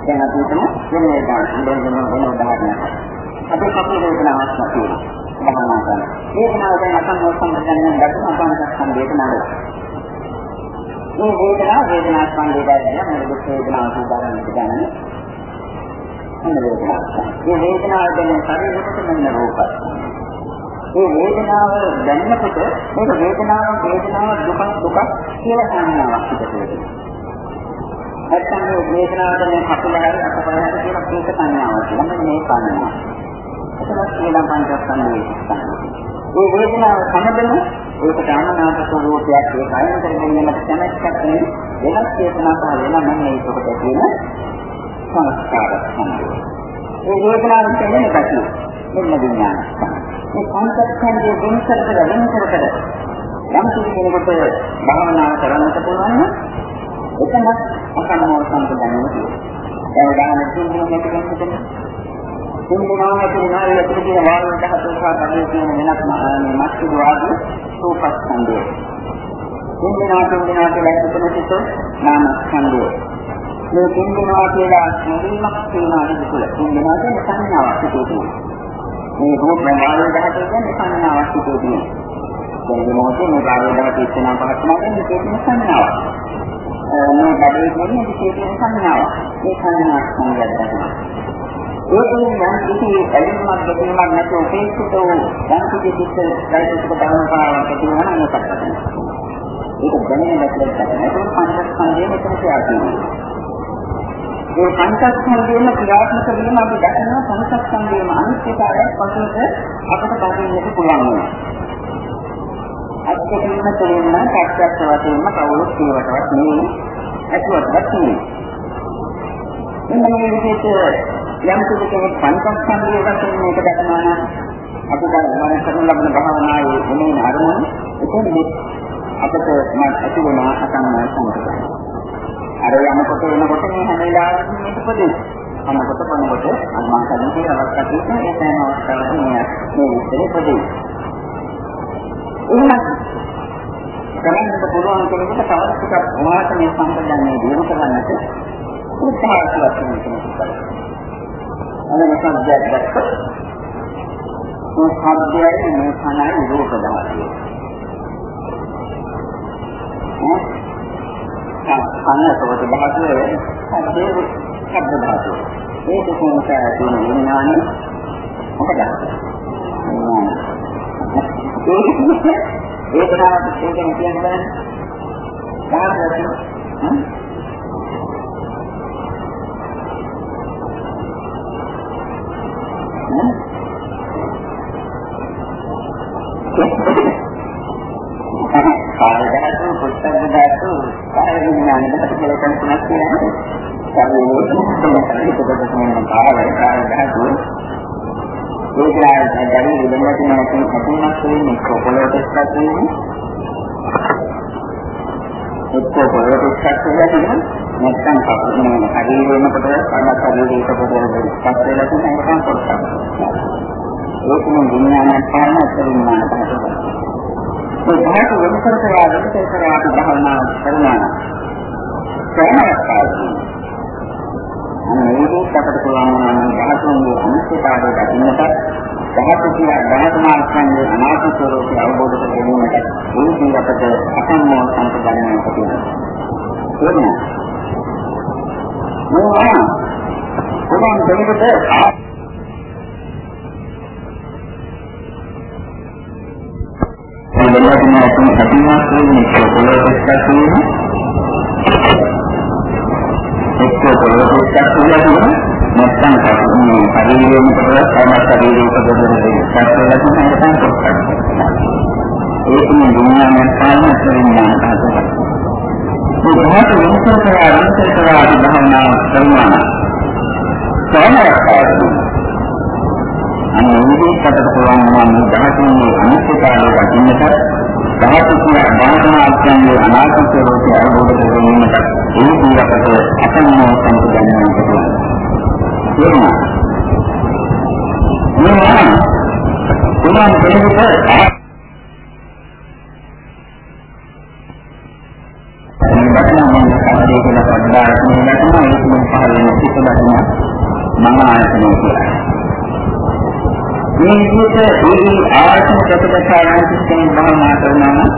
දැන් අපි හිතමු වෙන වේදනාවක් වෙන වෙන උදාහරණයක්. අපි කපේ වේදනාවක් තියෙනවා. භාවනා කරන. වේදනාව දැන් අසංගත සම්බන්ධයෙන් දක්වන අපංගත වේදනාව. මේ වේදනාව වේදනා ස්කන්ධය දැන මොකද වේදනාව සූදානම් කරන්නේ. අන්න වේදනාව. මේ වේදනාව දැන ශරීරෙකට මෙන්න රූපය. මේ වේදනාව දැනනකොට මේක වේදනාව වේදනාව දුක දුක කියලා සංඥාවක් පිටට වෙනවා. නැත්නම් මේ වේදනාවට මේ කපලහරි අකපලහරි කියන මේක සංඥාවක්. මම මේ සංඥාව. ඒක කියලා පංචස්කන්ධයේ ඒ වේදනාව සමදම ඒකට අමනාප ස්වરૂපයක් ඒ කයින් කරගෙනීමට කැමැත්තක් නෙවෙයි වෙනස් චේතනා පහළ වෙන මම මේකට කියන සංස්කාර සම්බන්ධය. ඒ වේදනාවෙන් කියන්නේ පැතිය. මෙන්න විඥාන. මේ පංචස්කන්ධයේ වෙනසකට වෙනසකට යම් කෙනෙකුට භාවනා කරන්නට පුළුවන් නම් එතන අසන්නෝ සම්පදන්නේ තියෙනවා. ඒ උදාහරණ තුන්වෙනි එක ගන්නකොට තුන්වෙනා ඇතුළේ නාය ඇතුළේ තියෙන වායු දහතු සහ කඩේ තියෙන වෙනත් මේ මස්තු වාදී රූපස්කන්ධය. තුන්වෙනා තුන්වෙනා කියලා හිතන සිත නාමස්කන්ධය. මේ තුන්වෙනා කියලා නිවීමක් තියෙනවා නේද කියලා. තුන්වෙනා කියන්නේ සංඥාවක් තියෙනවා. මේ රූප වායු දහතු කියන්නේ සංඥාවක් තියෙනවා. දැන් මේ මොහොතේ මේ වායු දහතු ඉස්සනා පහක් නැත්නම් මේකේ සංඥාවක්. මේ බඩේ කියන්නේ විශේෂ සංඥාවක්. මේ සංඥා සංයයක් ගන්නවා. ඒකෙන් යම් කිසි ඇලීමක් ගැටීමක් නැතුව උපේක්ෂිත වූ යම් කිසි සිත් ධෛර්යයක ධර්මපාරක් තියෙනවා නම් ඒකත් කරනවා. ඒක දැනෙන නැතිව කරනවා. ඒක පංචස්කන්ධයේ මෙතන කියනවා. ඒ පංචස්කන්ධයේම ක්‍රියාත්මක වීම අපි දකිනවා පංචස්කන්ධයේම අනිත්‍යතාවයක් පසුට අපට දකින්නට පුළුවන් වෙනවා. අත්‍යවශ්‍යම තේරෙන ප්‍රත්‍යක්ෂ වශයෙන්ම කවුරුත් කියවටවත් නෙවෙයි ඇතුවටවත් නෙවෙයි. මෙන්න මේ විදිහට යම් කිසි කෙනෙක් පංචස්කන්ධය වශයෙන් මේක දක්වනවා නම් අපි ගන්න කරන ලබන භාවනාවේ වෙනින් අරමුණ එතෙන්දී අපට ඇති වෙන අසංමය සංකල්පය. අර යනකොට එනකොට මේ හැම වෙලාවෙම මේක පොදේ. අනකොට පනකොට අන්මා කලින් අවස්ථා තියෙන ඒ සෑම අවස්ථාවකම මේ මේ විස්තරේ පොදේ. එහෙනම් කරන්නට පුළුවන් කෙනෙකුට තවත් ටිකක් මොහොත මේ සම්පදන්නේ දිනු කරන්නට උත්සාහ කරන්න කෙනෙකුට. අනේ සම්ජයක් දැක්කොත් මේ සම්ජයයි මේ කනයි රූප ධාතුව. කන සෝත ධාතුවේ සම්දේ ශබ්ද ධාතුව. ඒක කොහොමද තියෙන විඥානය මොකද? ඒක තමයි ඒක කියන්නේ. ධාතුව කොපලට ස්ථාපින්නේ. එක්ක පොළොවට ස්ථාපිනවා නැත්නම් කපුනේ ශරීරෙම කොට අනත් ශරීරයක පොළොවට ස්ථාපිලා තියෙන එක කොටස්. ඒකම විඥානයක් පාන අතරින්මාන තමයි. ඒ ධාතු වෙනසර කරා වෙනසර කරා අපි භවනා කරනවා. සෑමකාරී. අනේකත් අපට පුළුවන් නම් ධාතුන්ගේ අනිත්‍යතාවය දකින්නට ධාතු කියලා ධාතු මාර්ගයේ අනාත්ම ස්වરૂපය අවබෝධ කර ගැනීමට ඒ දී අපට අසම්මෝහ සම්පදන්නට තියෙනවා. එහෙනම් මොනවා කොහොමද දෙන්නට දෙලකින් ඇතුළු සතියක් වෙන්නේ පොළොවට ස්පර්ශ එක්ක පොළොවට ස්පර්ශ වෙනවා නැත්නම් කපුනේ ශරීරයෙන් පොළොවට තම ශරීරයක පොළොවට ස්පර්ශ වෙනවා නැත්නම් කොටස් ඒකම විඥානය පාලනය කරනවා ඒ භාත වෙනසට කරා වෙනසට කරා භවනා කරනවා සමහරවිට අනුවිදේ කට පුළුවන් නම් ධාතුන්ගේ අනිත්‍යතාවය දකින්නට ධාතු කියන බාධනාත්මයේ අනාත්ම ස්වરૂපය අවබෝධ කර ගැනීමට ඒ දීකට අසන්නෝ සම්පදන්නට පුළුවන්. එහෙනම් මේ පුළුවන් කෙනෙකුට මේ බටන මම කඩේ කියලා පඩාරක් නෙවෙයි ඒක මම පහළ වෙන සිත බඩ මම ආයතනය කියලා. මේ විදිහට මේ ආයතන ප්‍රතිපදාන සිස්ටම් භාවනා කරනවා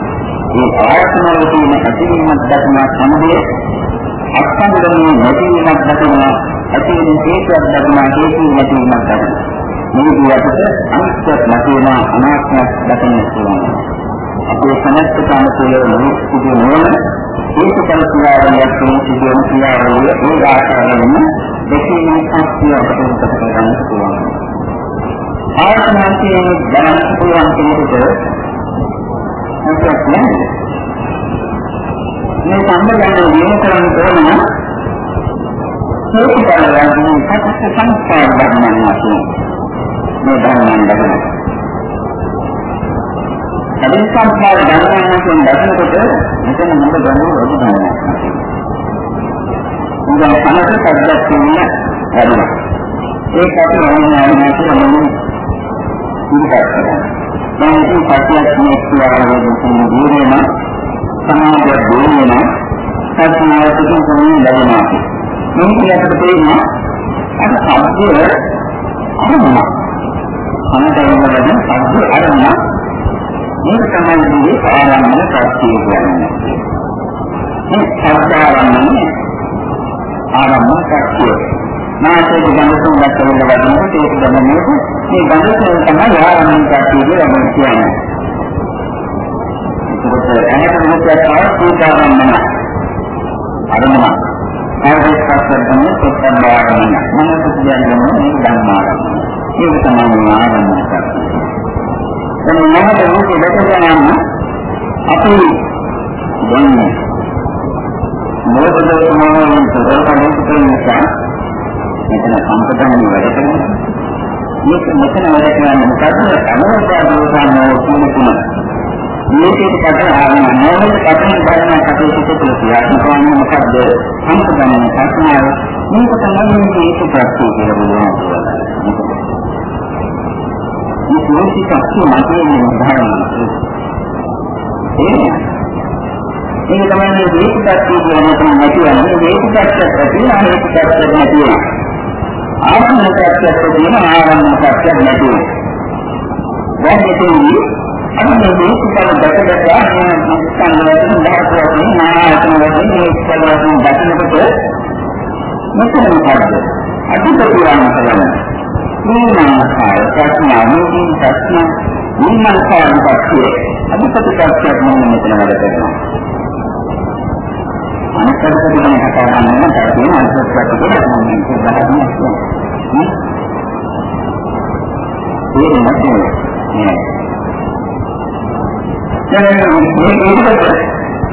මේ ආයතන වල තියෙන ඇතිවීමක් දක්න සමගිය අත්සන්දනයේ නැතිවීමක් දක්න ඇතිවීම හේතුවක් දක්න හේතු නැතිවීමක් දක්න මේ විදිහට අනිත්‍යයක් නැතිවම අනාත්මයක් දක්න පුළුවන් අපේ සමස්ත කාමකෝල මොහොතේ නෝන ඒක කල්පනාවෙන් යන සිදුවන ක්‍රියාවලිය ඒ ආකාරයෙන්ම දෙකීමේ ශක්තිය අපට උත්පත්ති කරගන්න පුළුවන්. ආයතනයේ දැනගන්න පුළුවන් කෙනෙකුට මොකක්ද මේ සම්බන්ධයෙන් දිනු කරන්න ඕන හේතු බලයන් සත්‍ය සංස්කාර ධර්මයන් මේ ධර්මයන් බඳින. අදින් සංස්කාර ධර්මයන් කියන දකිනකොට මෙතන මොකද ගන්නේ වැඩි ධර්මයක්. උගල සමථ සද්දක් කියන වැඩි. ඒක අපි වුණාම තමයි ඉස්සරහට දැන් මේ පටියක් කියලාගෙන තියෙන දීරේම සමාජය දීරේම සත්‍යනායකකින් තමයි ලැබෙනවා. මේක යකට තේරෙනවා අර සත්‍ය අරමුණ. අනතරවලදී සත්‍ය අරමුණ මේක තමයි මේ ආරම්භන ප්‍රත්‍ය කියන්නේ. මේ සත්‍ය ආරම්භන ආරම්භන ප්‍රත්‍ය මාතේ ගණතුන් දැක්කම වදිනකොට ඒක දැනෙන්නේ මේ ගණතුන් තමයි ආරම්භන ප්‍රත්‍ය කියලා කියන්නේ. ඒකට ඇහැට මොකක්ද ආරම්භන අරමුණ. ආරම්භ කරගන්න පොත්බාරණ මනස කියන්නේ මේ ධර්මාරම්භන. ඒක තමයි ආරම්භන ප්‍රත්‍ය. එනම් මහත රූපේ දැකගන්න අපි දන්නේ මොකද සමාවෙන් සතරකණේ කියන නිසා මෙතන සම්පතන්නේ වැඩ කරනවා මේක මෙතන වැඩ කරන්නේ මොකද අනුපාදෝ ගන්නෝ කියන තුන මේකේ පටන් ආවම මොනවද පටන් ගන්න කටයුතු කරලා ක්‍රියාත්මක වන්නේ මොකද්ද සම්පතන්නේ සත්‍යය මේක තමයි මේක ප්‍රත්‍ය කියලා බලනවා මේ සෝසි සත්‍ය මතයේ නිර්ධාරණය ඒක තමයි මේ වේදිකාත්මක කියන එක නැතිවන්නේ වේදිකාත්මක ප්‍රති ආහේතුකාත්මක නැතිව ආරම්භකාත්මක කියන ආරම්භකාත්මක නැතිව. දැන් මෙතනදී අපි මේ වේදිකාව දැකලා යන සංස්කරණවලින් දායකවලින් ආයතන වලින් මේ ස්කලවලින් දකින්නකොට මෙතන මොකද්ද අධිපතියන් කරන්නේ මූලාකාර ප්‍රශ්නාවලින් ප්‍රශ්න මූලාකාර පක්ෂයේ අධිපති පක්ෂයක් මොන මෙතන වැඩ කරනවා අනිත්‍යකම කතා කරනවා තමයි අනිත්‍යකම කියලා මම කියනවා ඒ නැත්නම්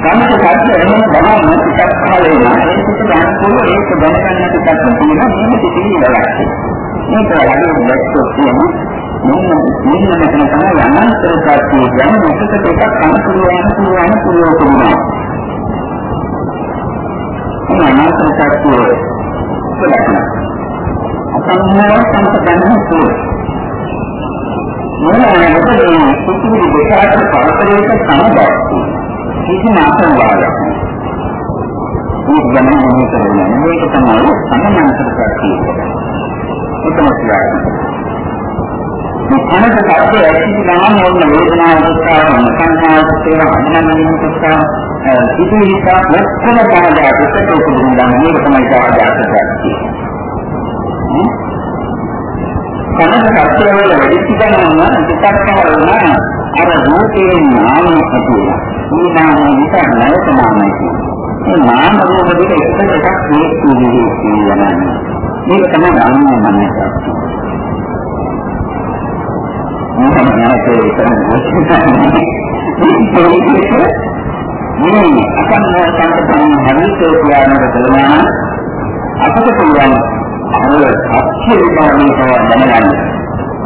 කන්නට කච්ච එන්න බලන්න ටිකක් කාලේ නා ඒකට ගන්න පුළුවන් ඒක දැනගන්න ටිකක් තියෙනවා මේක පිටිවි වැඩක් මේක වැඩි දැක්කොත් තියෙනවා මෙන්න මෙන්න මෙතන තමයි අනන්තර සත්‍ය කියන්නේ මේකට එකක් කන පුළුවන් පුළුවන් පුළුවන් පුළුවන් මේ අනන්තර සත්‍ය බලන්න අසම්මෝහ සම්පදන්න පුළුවන් මොනවාද මේ සුසුමි දෙකට පරතරයක සමබර කිසිම අසංවාදයක් මේ ගමන මොනවද කියන්නේ මේක තමයි සම්මානතර ප්‍රතිපදිය එතන කියන්නේ අනක කර්තය ඇති ගමන් ඕන වේදනාව දුක්ඛාව සංඛාර සේව අඥානින් දුක්ඛාව ඉතිවික ලක්ෂණ කාර්යය පිටට උපදිනවා මේක තමයි කාර්යයක් කියන්නේ කනක කර්තය වල වැඩි ගමන් දුක්ඛාව වුණා අර රූපේ නාම ඇතුළේ මේ නාම නිසා නැවත නාමයි මේ නාම රූප දෙක එකට එකක් හේතු වෙන්නේ කියනවා. මේක තමයි ධර්මය මනසක් මොකක්ද නැතේ කරන්නේ මේ අකන්න සංකතන හරිතෝ කියනක බලනවා අපට පුළුවන් අර සත්‍ය විපාකේ තව දැනගන්න.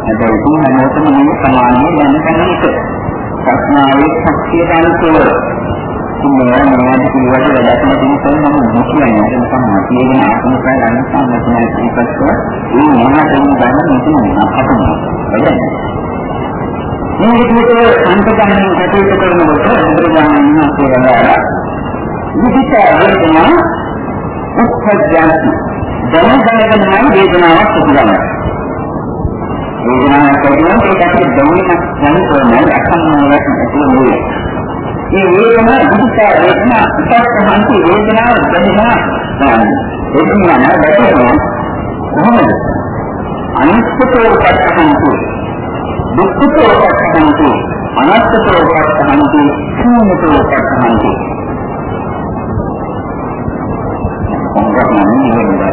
හැබැයි තුන් හැමෝටම මේ සමානව දැනගන්න එක. ප්‍රඥාවේ ශක්තිය ගන්නකෝ ඉන්නවා නේද කියලා වැඩක් නැති නිසා මම මුකියන්නේ ඒක තමයි තියෙන ආත්ම ප්‍රය ගන්න සම්මතයි ඒකත් ඒ මොනකෙන් ගන්න නෙමෙයි අපතම වැඩක් මේ විදිහට සංකල්පයන් කටයුතු කරනකොට බුදුරජාණන් වහන්සේ වදාළා විචිත වේදනා උත්පත්ති දැනගන්නකමයි වේදනාවක් සිදුවන්නේ. වේදනාවක් කියනවා ඒක අපිට දැනෙන යන කොමයි අසන්නවක් නෙවෙයි. මේ වේදනාව දුක්ඛ වේදනා උපස්සහන්ති වේදනාව දැනෙනවා. වේදනාව නැතිවෙනවා. කොහොමද? අනිත්‍යතෝ උපස්සහන්ති දුක්ඛතෝ උපස්සහන්ති අනාත්මතෝ උපස්සහන්ති ශූන්‍යතෝ උපස්සහන්ති ධම්ම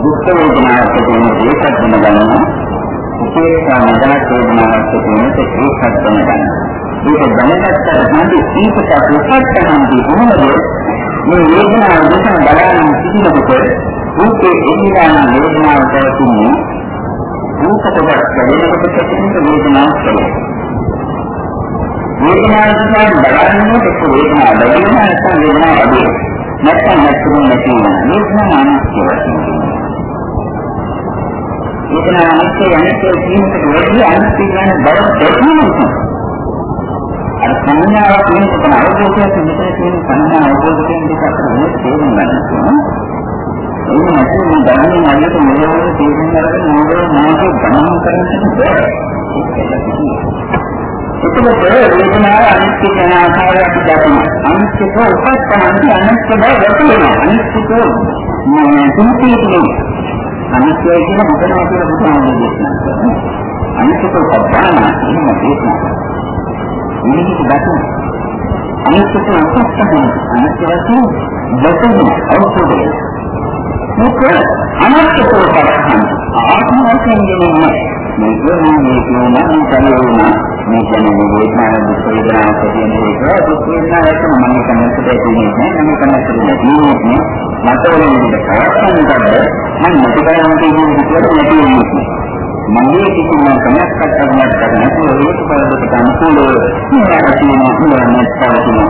දුක් වේදනාවක් කියන දෙකක් දැනගන්න උපේක්ෂා මදන වේදනාවක් කියන දෙකක් දැනගන්න ඒක දැනගත්තට පස්සේ ඊට පස්සෙන්දී මොනවද මේ වේදනාව නිසා බලන්න සිටිනකොට රූපේ එන්නාන වේදනාව තවතින්නේ රූපකට දැනෙනකොට සිටින වේදනාවක් කියලා. වේදනාව නිසා බලන්නකොට වේදනාව ලැබෙනවා නැත්නම් වේදනාව අඩු නැත්නම් නැත්නම් නැති වෙනවා. වේදනාව අනිත්‍ය වශයෙන්. වේදනාව අනිත්‍ය අනිත්‍ය කියනකොට වැඩි අනිත්‍ය කියන බව දැකීම අර සංඥාවක් වෙනකොට අවබෝධයක් මෙතන තියෙන සංඥා අවබෝධයෙන් දෙක අතර වෙනස තේරුම් ගන්න ඕන. ඒක නැත්නම් මේ ධර්මයෙන් අල්ලක මොනවද තේරුම් ගන්න මොනවද මාගේ ගමන් කරන්න බැහැ. එතකොට වේදනාව අනිත්‍ය යන ආකාරය අපි දකිනවා. අනිත්‍යක උපස්තනන්ති අනිත්‍ය බව දැකෙනවා. අනිත්‍යක මේ තුන්තියනේ. අනිත්‍ය කියන මොකක්ද කියලා බුදුහාමුදුරුවෝ දේශනා කරනවා. අනිත්‍යක උපස්තනන එහෙම දේශනා කරනවා. මේක දකින්න. අනිත්‍යක උපස්තන අනිත්‍ය වශයෙන් දැකෙන අවබෝධය. මේක අනිත්‍යක උපස්තන ආත්ම වශයෙන් නෙමෙයි. මේක මේ කියනවා කලියුණා මේ කියන්නේ වේදනාව දුක් වේදනාව කියන එක. දුක් වේදනාවට මම කනකට දෙන්නේ නැහැ. මම කනකට දෙන්නේ නැහැ මට ඕන විදිහට කරන්නේ මම මොකද කරන්නේ කියන විදිහට නැති වෙන්නේ මගේ කිසිම කමක් කරන්නත් කරන්නේ ඒක බලකට අනුකූලව මේවා තියෙනවා නේද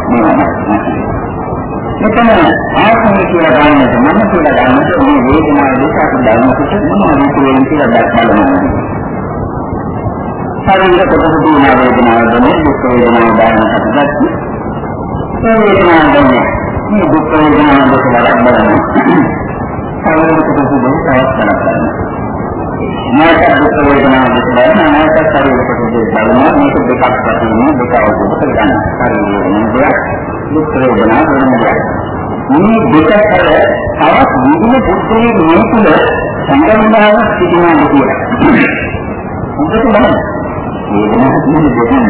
තියෙනවා මෙතන ආත්මය කියලා ගන්නකොට මම කියලා ගන්නකොට මේ වේදනාව දෙක අපි ධර්මකට මොනවද කියන්නේ කියලා දැක්කම ශරීර කොටස තියෙන වේදනාව දැනෙන දුක් වේදනාව දැනෙන ඒ වේදනාව දැනෙන මේ දුක් වේදනාව දෙක බලන්න ශරීර කොටස දෙක තවත් කරගන්න නැවත දුක් වේදනා දුක් වේදනා නැවත ශරීර කොටස බලනවා මේක දෙකක් වශයෙන් දෙක අවබෝධ කරගන්න. ශරීර වෙනදයක් දුක් වේදනා වෙනදයක්. මේ දෙක අතර තවත් විවිධ පුද්ගලයන් මේ තුළ සංගමනාව සිටිනවා කියලා. මොකද බලන්න. වේදනාව කියන්නේ දෙකම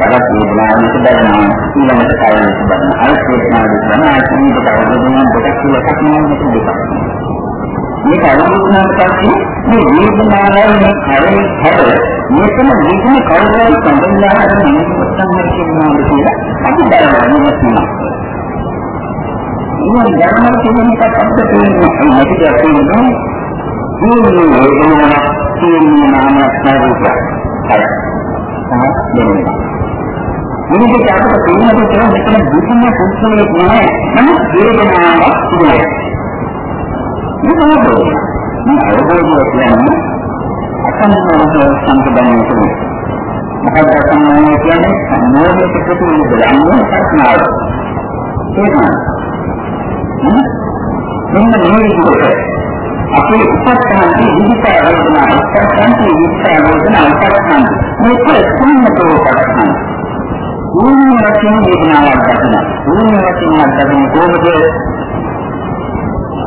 කරත් වේදනාවක් දැනෙනවා ඊළඟට කායයක් දැනෙනවා. අයිත් වේදනාවක් දැනෙනවා. අයිත් වේදනාවක් දෙකක් කියලා එකක් නෙවෙයි දෙකක්. මේක අනුමුණාට පස්සේ මේ වේදනාවයි මේ කරේ හැර මේකම විදින කවුරුහරි සම්බන්ධතාවයෙන් නිකුත්සම්මත කියනවා කියලා අපි දැනගන්න ඕනේ. ඉතින් ධර්ම කියන එක අපිට තේරෙන්නේ නැති දෙයක් නෙවෙයි. මේ වේදනාව කියන නාමයක් නේද? හරි. තමයි. මේක අපිට තේරෙන්නේ මෙතන දුකින් පුස්තකයක් නෑ. නමුත් වේදනාවක් තිබුණා. මොකද මේ අවබෝධය කියන්නේ අසන්නවද සම්පදන්නේ කියන්නේ මොකද අසන්නවද කියන්නේ සම්මෝධයට ප්‍රතිවිරුද්ධ ධර්ම ප්‍රශ්නාව ඒක මෙන්න මේ විදිහට අපේ උපස්ථානයේ විවිධ වේදනා උපස්ථානයේ විවිධ වේදනා උපස්ථාන මේක සම්මතෝ උපස්ථාන. ඌන්නේ වශයෙන් වේදනාවක් දක්වන ඌන්නේ වශයෙන් දක්වන කොහොමද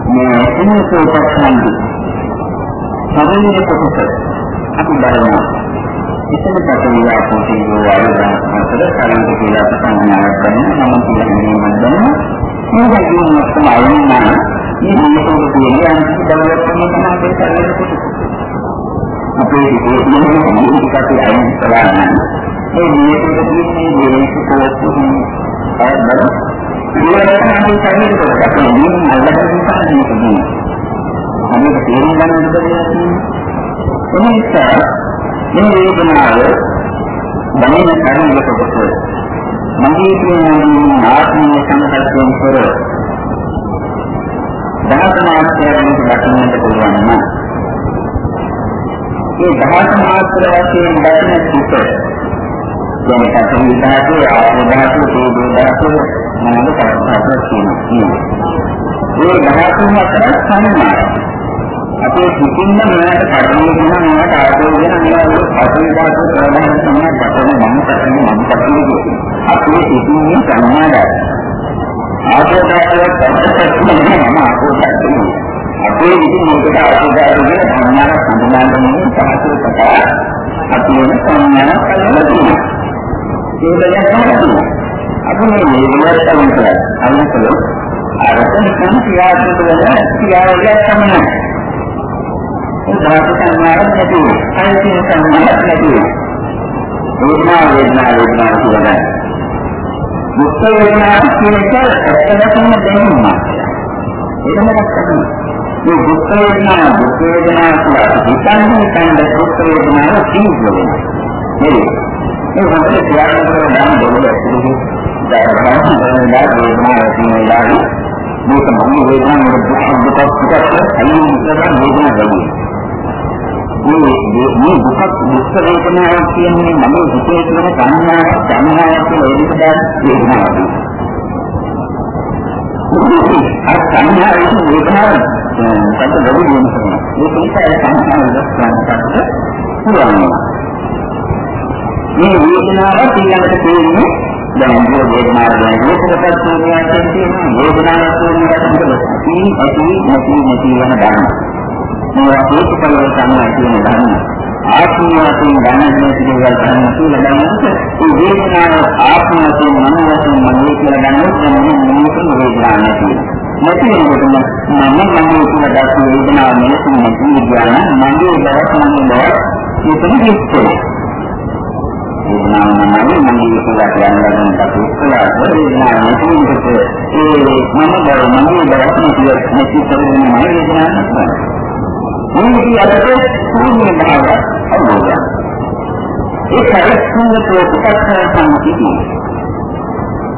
මේ සිනසෝපස්කන්ධ ශරීර කොටස අපි බලනවා. ඉතන පටවියා පොතේ වල අතර කලින් කියලා සංඥාවක් ගන්න නම් කියන්නේ මම මේ වගේ තමයි අයුනා මේ මොකද කියන්නේ අනිත් දවල්වල තමයි අපේ ශරීර කොටස අපේ ජීවිතයේ මේක අපි අයින් කරලා මේ මේකේ තියෙන මේ කොටස අයබල ඊළඟට අපි ශරීර කොටස අපි අල්ලගෙන ඉන්නේ හරියට තේරුම් ගන්නට බැහැ. ඒ නිසා මේ වේදනාව දැනෙන කරුණකට මගේ කියන ආත්මීය සංකල්පයෙන් පෙර දහස් මාත්‍රයෙන් දකින්නට පුළුවන් නම් ඒ දහස් මාත්‍ර වශයෙන් දකින සිත දැන් පතරි ධාතු ආපෝ ධාතු තේජෝ ධාතු මොනවද කරන්නේ කියනවා. මේ ධාතු අතර සම්මානයි. අපේ සිතින්ම මෙයාට කඩේ වෙන මෙයාට ආපෝ වෙන මෙයාට පතරි ධාතු ප්‍රධාන තමයි පතරි මම පතරි මම පතරි අපේ සිතින්නේ සංඥාවක්. ආපෝ ධාතුව පතරි මම ආපෝ ධාතුව අපේ ඉතින් මේකට ආපෝ ධාතුව කියන සංඥාවක් සම්බන්ධයෙන් තමයි කතා අපි වෙන සංඥාවක් කරලා තියෙනවා. ඒක දැක්කම අපි මේ වේදනාවට අනුකූලව අනුකූලව අරගෙන සංඛ්‍යාත්මක වෙන ක්‍රියාවලියක් තමයි. ඒ ධාතු සංඥාවක් නැති වෙයි. අයිතිය සංඥාවක් නැති වෙයි. වේදනා වේදනා වේදනා කියලා. මුක්ත වේදනා කියන එක ඇත්තටම දැනෙනවා. ඒකමද තමයි. මේ දුක් වේදනා දුක් වේදනා කියලා හිතන්නේ කන්ද දුක් වේදනාව තීව්‍ර වෙනවා. ඒ වගේ ක්‍රියාත්මක කරන දෙයක් ඇතුළේ දැනගන්න දැනගන්න වේදනාව තියෙන ඉලාවි මේක මම වේදනාව දුක් දුක් දුක් අයින් කරන වේදනාව වගේ මේ මේ දුක දුක් වේදනාව කියන්නේ මම හිතේ තියෙන සංඥාවක් සංඥාවක් කියලා ඒකද වේදනාවක් අර සංඥාවේ වේදනාව සත්‍ය ලැබෙන්නේ නැහැ ඒක නිසා සංඥාව දස්වන්නට පුළුවන් මේ වේදනාව ඊළඟට තියෙන්නේ දැන් මේ වේදනාව ගැන විස්තරයක් කියනවා කියන්නේ වේදනාව කියන්නේ ඇති ඇති නැති නැති වෙන ධර්ම. මේ අපේක පරිවර්තනය කියන ධර්ම. ආත්මයෙන් දැනෙන පිළිවෙල ගන්න කියලා දැනනකොට මේ වේදනාව ආත්මයෙන් මනෝවයෙන් මනෝ කියලා දැනනකොට මේ මොනකම වේදනාවක් නැති. නැති වෙනකොටම මම මනෝ කියලා දැක්ක වේදනාව මෙලෙසින් නැති කියන මගේ බවක් මගේ බවක් මෙතන ඉස්සෙල්ලා වේදනාව නම් මගේ කියලා කියන්න ගන්නට උත්සාහ වේදනාව නැතිවෙන්නට ඒ මම බව මගේ බවක් නැති නැති කරගෙන මම වේදනාවක් නැහැ. මේකේ අදට ශූන්‍ය භාවය අවබෝධය. ඒකයි ශූන්‍යතෝ පිටස්සන සම්පති.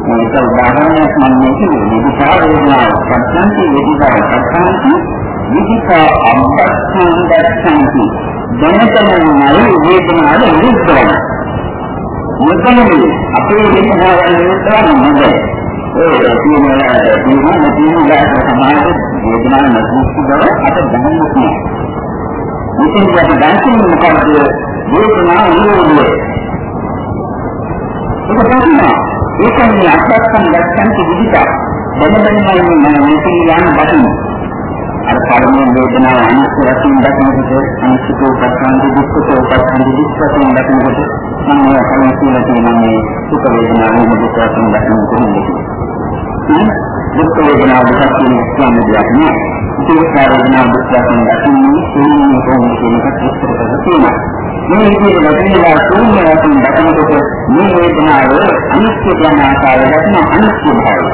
මේක උදාහරණයක් මම කියන්නේ විදිහා වේදනාව සත්‍යන්ති විදිහා සත්‍යන්ති විදිහා අම්බස්සන් දස්සන්ති දැනතනමයි වේදනාව නිරුද්ධ මෙතනදී අපේ විද්‍යාවෙන් විතරක් නෙමෙයි ඒ තියෙනවා තියෙනවා තියෙනවා සමාජ වේදනා නැතිව බව අප දැනගන්න ඕනේ. මේකෙන් අපි දැක්කේ මොකක්ද? වේදනා නිරෝධය. ඒක තමයි. ඒකන්නේ අත්‍යන්තම් දැක්කන් කිවිදිට බඩබඩමයි මම මේකේ යන බටින් අර පළමුව වේදනාව අනිත්‍ය වශයෙන් දකිනකොට අනිත්‍යකෝ පස්සන්දි දුක්ඛකෝ පස්සන්දි දුක්ඛකෝ දකිනකොට මම කලින් කියලා තියෙනවා මේ සුඛ වේදනාව නෙමෙයි දුක් වශයෙන් දකින්න දුක් වේදනාව දුක් කියන ස්වභාවය දෙයක් නෑ. දුක් වේදනාව දුක් වශයෙන් දකින්නේ ශූන්‍ය කොහොමද කියන එක විස්තර කරලා තියෙනවා මේ විදිහට ලැබෙනවා ශූන්‍ය වශයෙන් දකිනකොට මේ වේදනාව අනිත්‍ය යන ආකාරය දක්න අනිත්‍ය භාවය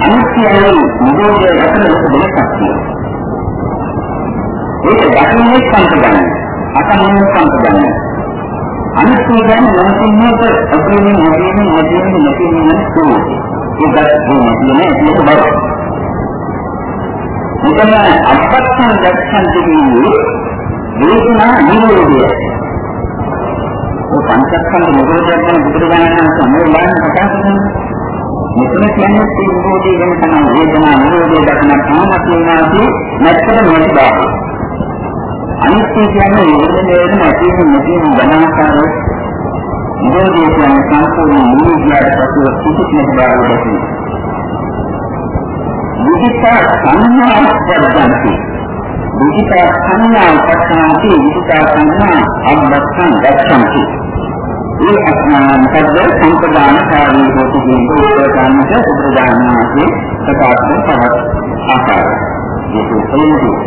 අනිත්‍යයි නිරෝධය අතර ලොකු දෙකක් තියෙනවා ඒක දකින්නේ සංකල්පය. අතමින් සංකල්පය. අනිත් කියන්නේ නැතිනොත් අපේම නැතිනම් නැතිනම් නැතිනම් නෝ. ඒකත් කියන්නේ ඒක බව. මෙතන අපත්තන් දැක්කන් දෙන්නේ වේදනා නිරෝධය. ඒ පංචස්කන්ධ නිරෝධය ගැන බුදුරජාණන් වහන්සේ බලන්න කතා කරනවා. මෙතන කියන්නේ නිරෝධය ගැන තමයි වේදනා නිරෝධය දක්න කාමත් වෙනාදී නැත්තර නොවි බව. අනිත්‍ය කියන්නේ නිරෝධයෙන් නැතිව නැතිව ගණනාකාර නිරෝධය කියන්නේ සම්පූර්ණ නිරෝධයට පසුව කිසිත් නැති බව දකින්න. විචිතා සංඥා පදන්ති. විචිතා සංඥා පදන්ති විචිතා සංඥා අබ්බස්සං දක්ෂන්ති. මේ අඥානකද සම්පදානකාරී හොතු කියන උපකාරණක උපදානාදී ප්‍රකාශ කරන ආකාරය. ඒක තමයි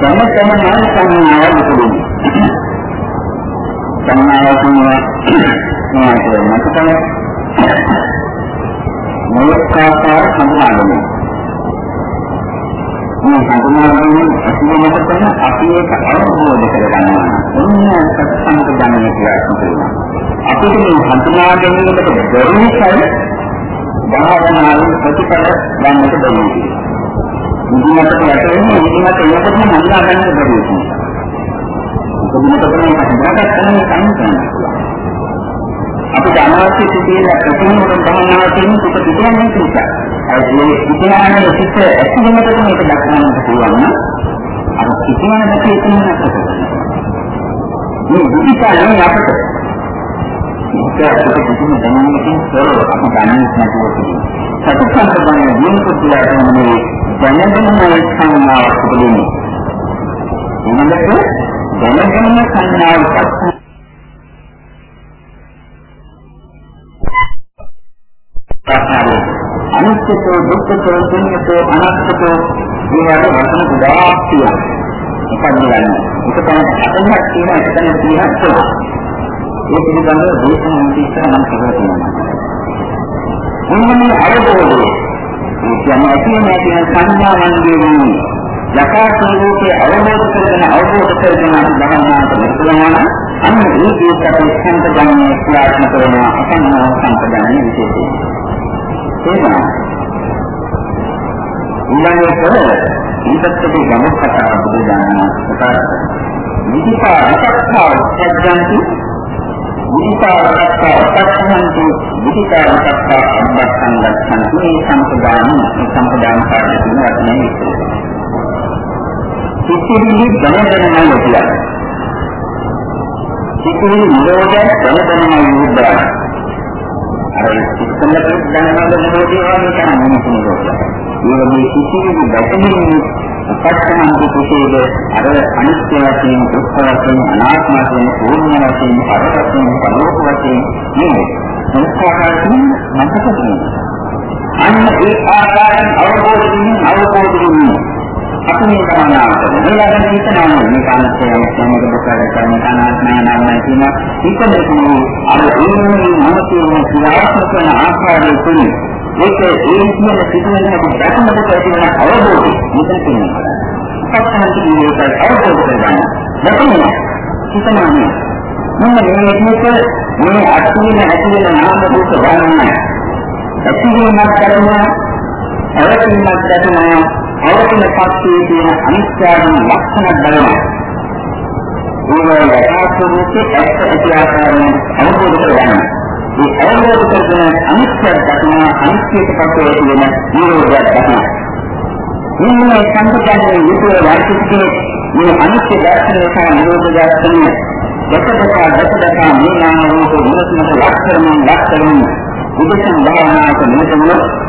දැන තම නාම සංඥාව විසුදුයි. සංඥාව කියන්නේ මතකයි. මොලකාකාර සම්මානයි. මේ හඳුනාගන්නේ අසුමත කරන අපි ඒක අවබෝධ කරගන්නවා. ඔන්න සත්සංග ගණනය ක්‍රියාත්මක වෙනවා. අපිට මේ හඳුනා ගැනීමකට බැරි නිසා භාවනාවේ ප්‍රතිඵල ගන්නට බැහැ. මුදිනකට යටවෙන්නේ මුදිනකට එනකොට හඳුනා ගන්නට බැරි නිසා. මුදිනකට තමයි හඳුනාගන්න කන්නේ. අපිට අනවශ්‍ය සිටින ප්‍රතිමෝධන භාවනාව තියෙන සුප පිටියන්නේ නිසා. ඒ විඥානයේ සිට ඇතිවෙනකොට මේක දක්වන්නට පුළුවන් නම් අර විඥාන දැකේ තියෙන අපට. මේ විචාරණය අපට ඒකත් කිසිම දැනීමකින් තොරව අපි දන්නේ නැතුව තියෙනවා. සතුටුසම්පන්න ජීවිතය කියන්නේ දැනගන්න සංඥාවක් තිබෙන්නේ. මොනවද? දැනගන්න සංඥාවක් ප්‍රශ්නාවේ අනිත්‍යතෝ දුක්ඛතෝ දුන්නතෝ අනාත්මතෝ මේවට වචන ගොඩාක් තියෙනවා. මොකක්ද ගන්න? ඒක තමයි හතරක් තියෙනවා එක තමයි 30ක් තියෙනවා. ඒ පිළිබඳව දේශනා ඉස්සර නම් කරලා තියෙනවා. මොනවානේ අවබෝධය? ඒ කියන්නේ ඇති නැති සංඥාවන්ගේ යථා ස්වરૂපයේ අවබෝධ කරගෙන අවබෝධ කරගෙන භවනාට මුලවන අන්න ඒ දේශකේ සම්පදන්නේ ක්‍රියාත්මක කරන අසන්නව සම්පදන්නේ විශේෂයි. තේනවා. ඊළඟට ඊටත්කේ ගමක් කතා බුදුදාන ප්‍රකාශ විදිකා විචක්ඛා සත්‍යන්ති විදිකා විචක්ඛා සත්‍යන්ති විදිකා විචක්ඛා අබ්බස්සං ගච්ඡන්ති මේ සම්පදාන මේ සම්පදාන කාර්ය තුන වචනේ සිතිවිලි දැනගන්නයි කියලා. සිතිවිලි නිරෝධය දැනගන්නයි යුද්ධය. අර ඉස්සෙල්ලා දැනගන්න මොකෝදී වගේ තමයි මේක නිරෝධය. මේ වගේ කිසිම දැකීමේ අපස්සමන්ත කුසීද අර අනිත්‍ය වශයෙන් දුක්ඛ වශයෙන් අනාත්ම වශයෙන් පූර්ණ වශයෙන් පරවශයෙන් පරලෝක වශයෙන් මේ සංස්කාරයන් මතක තියෙනවා. අන්න ඒ ආකාරයෙන් අවබෝධ වීම අවබෝධ වීම අපි මේ කරනවා මේකට හිතනවා මේ කාලේ සමග බකලා කරන කනාත්මය නම් කියන හිතන්නේ අර ඒනේ මම කියන ක්‍රියාත්මක කරන ආකාරය තුන ඒක ඒ කියන සිදුවෙන හැටි දැකනකොට ඇතිවන අවබෝධය මෙතන තියෙනවා. සත්‍යන්ති මේක අවබෝධ කරගන්න. දැකන්නේ හිතනවා මම මේ විදිහට මේ අත්විඳ ඇතිවෙන නාම රූප ගණනය ඇතිවීමක් කරනවා අවතිමක් කරනවා අවතින පස්සේ තියෙන අනිත්‍යයන් ලක්ෂණ බලනවා ඒ යථාර්ථයේ ඇත්ත ඇති ආකාරයෙන් අවබෝධ කරගන්න. මේ අවබෝධ කරගෙන අනිත්‍ය දකින අනිත්‍යයට පස්සේ තියෙන නිරෝධය දකින. මේ සම්පූර්ණ විතර වාර්ෂිකයේ මේ අනිත්‍ය දර්ශනය සහ නිරෝධ දර්ශනය දසදසා දසදසා මේ නාම රූප විමුක්තිය ලක්ෂණ ලක්ෂණ විදසන් භාවනාවට නිරතව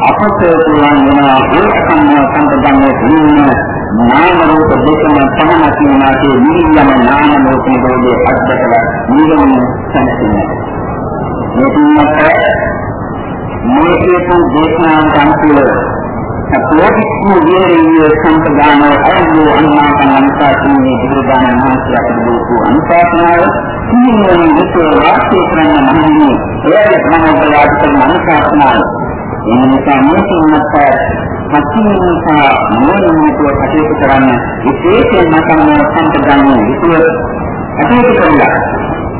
අපට පුළුවන් වෙනවා ඒ අකම්ම සම්පදන්නේ දිනන නාම රූප දෙකම සමාන කියනාගේ නිවියම නාම රූප නිරෝධයේ අද්දකලා නිවන සම්පූර්ණ. මේකත් මේකේ දේශනාවට අනුකූලව අපෝදිස්මු විරේ සම්පදාන අරමුණු අනුමාන අනුසාරණයේ දිරදාන මහත්ය අපිට දීපු අනුශාසනාව සීලයෙන් විතර වාක්‍ය කරන මහිනේ එයත් මම ප්‍රයාස කරන අනුශාසනාව ඒ නිසා මේ සින්නත් මැතිනිසා මොනින්මතු කටයුතු කරන්න විශේෂයෙන්ම තමයි සම්ප්‍රදාන විසිය කටයුතු කරලා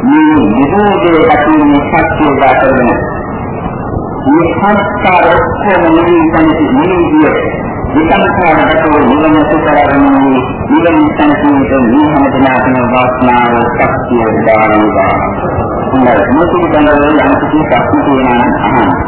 මේ නිරෝධයේ ඇතිවෙන සත්‍ය දාතගෙන මේ සංස්කාර ඔක්කොම නිවිසන්ති නිවිදිය විසංඛාරකෝ නිවන සුකරන්නේ නිවන සංකේත නිහමතනාතන වාස්නාව ශක්තිය දානවා. හොඳයි මොකද දැනගන්න යම් කිසි ශක්තිය තියෙනවා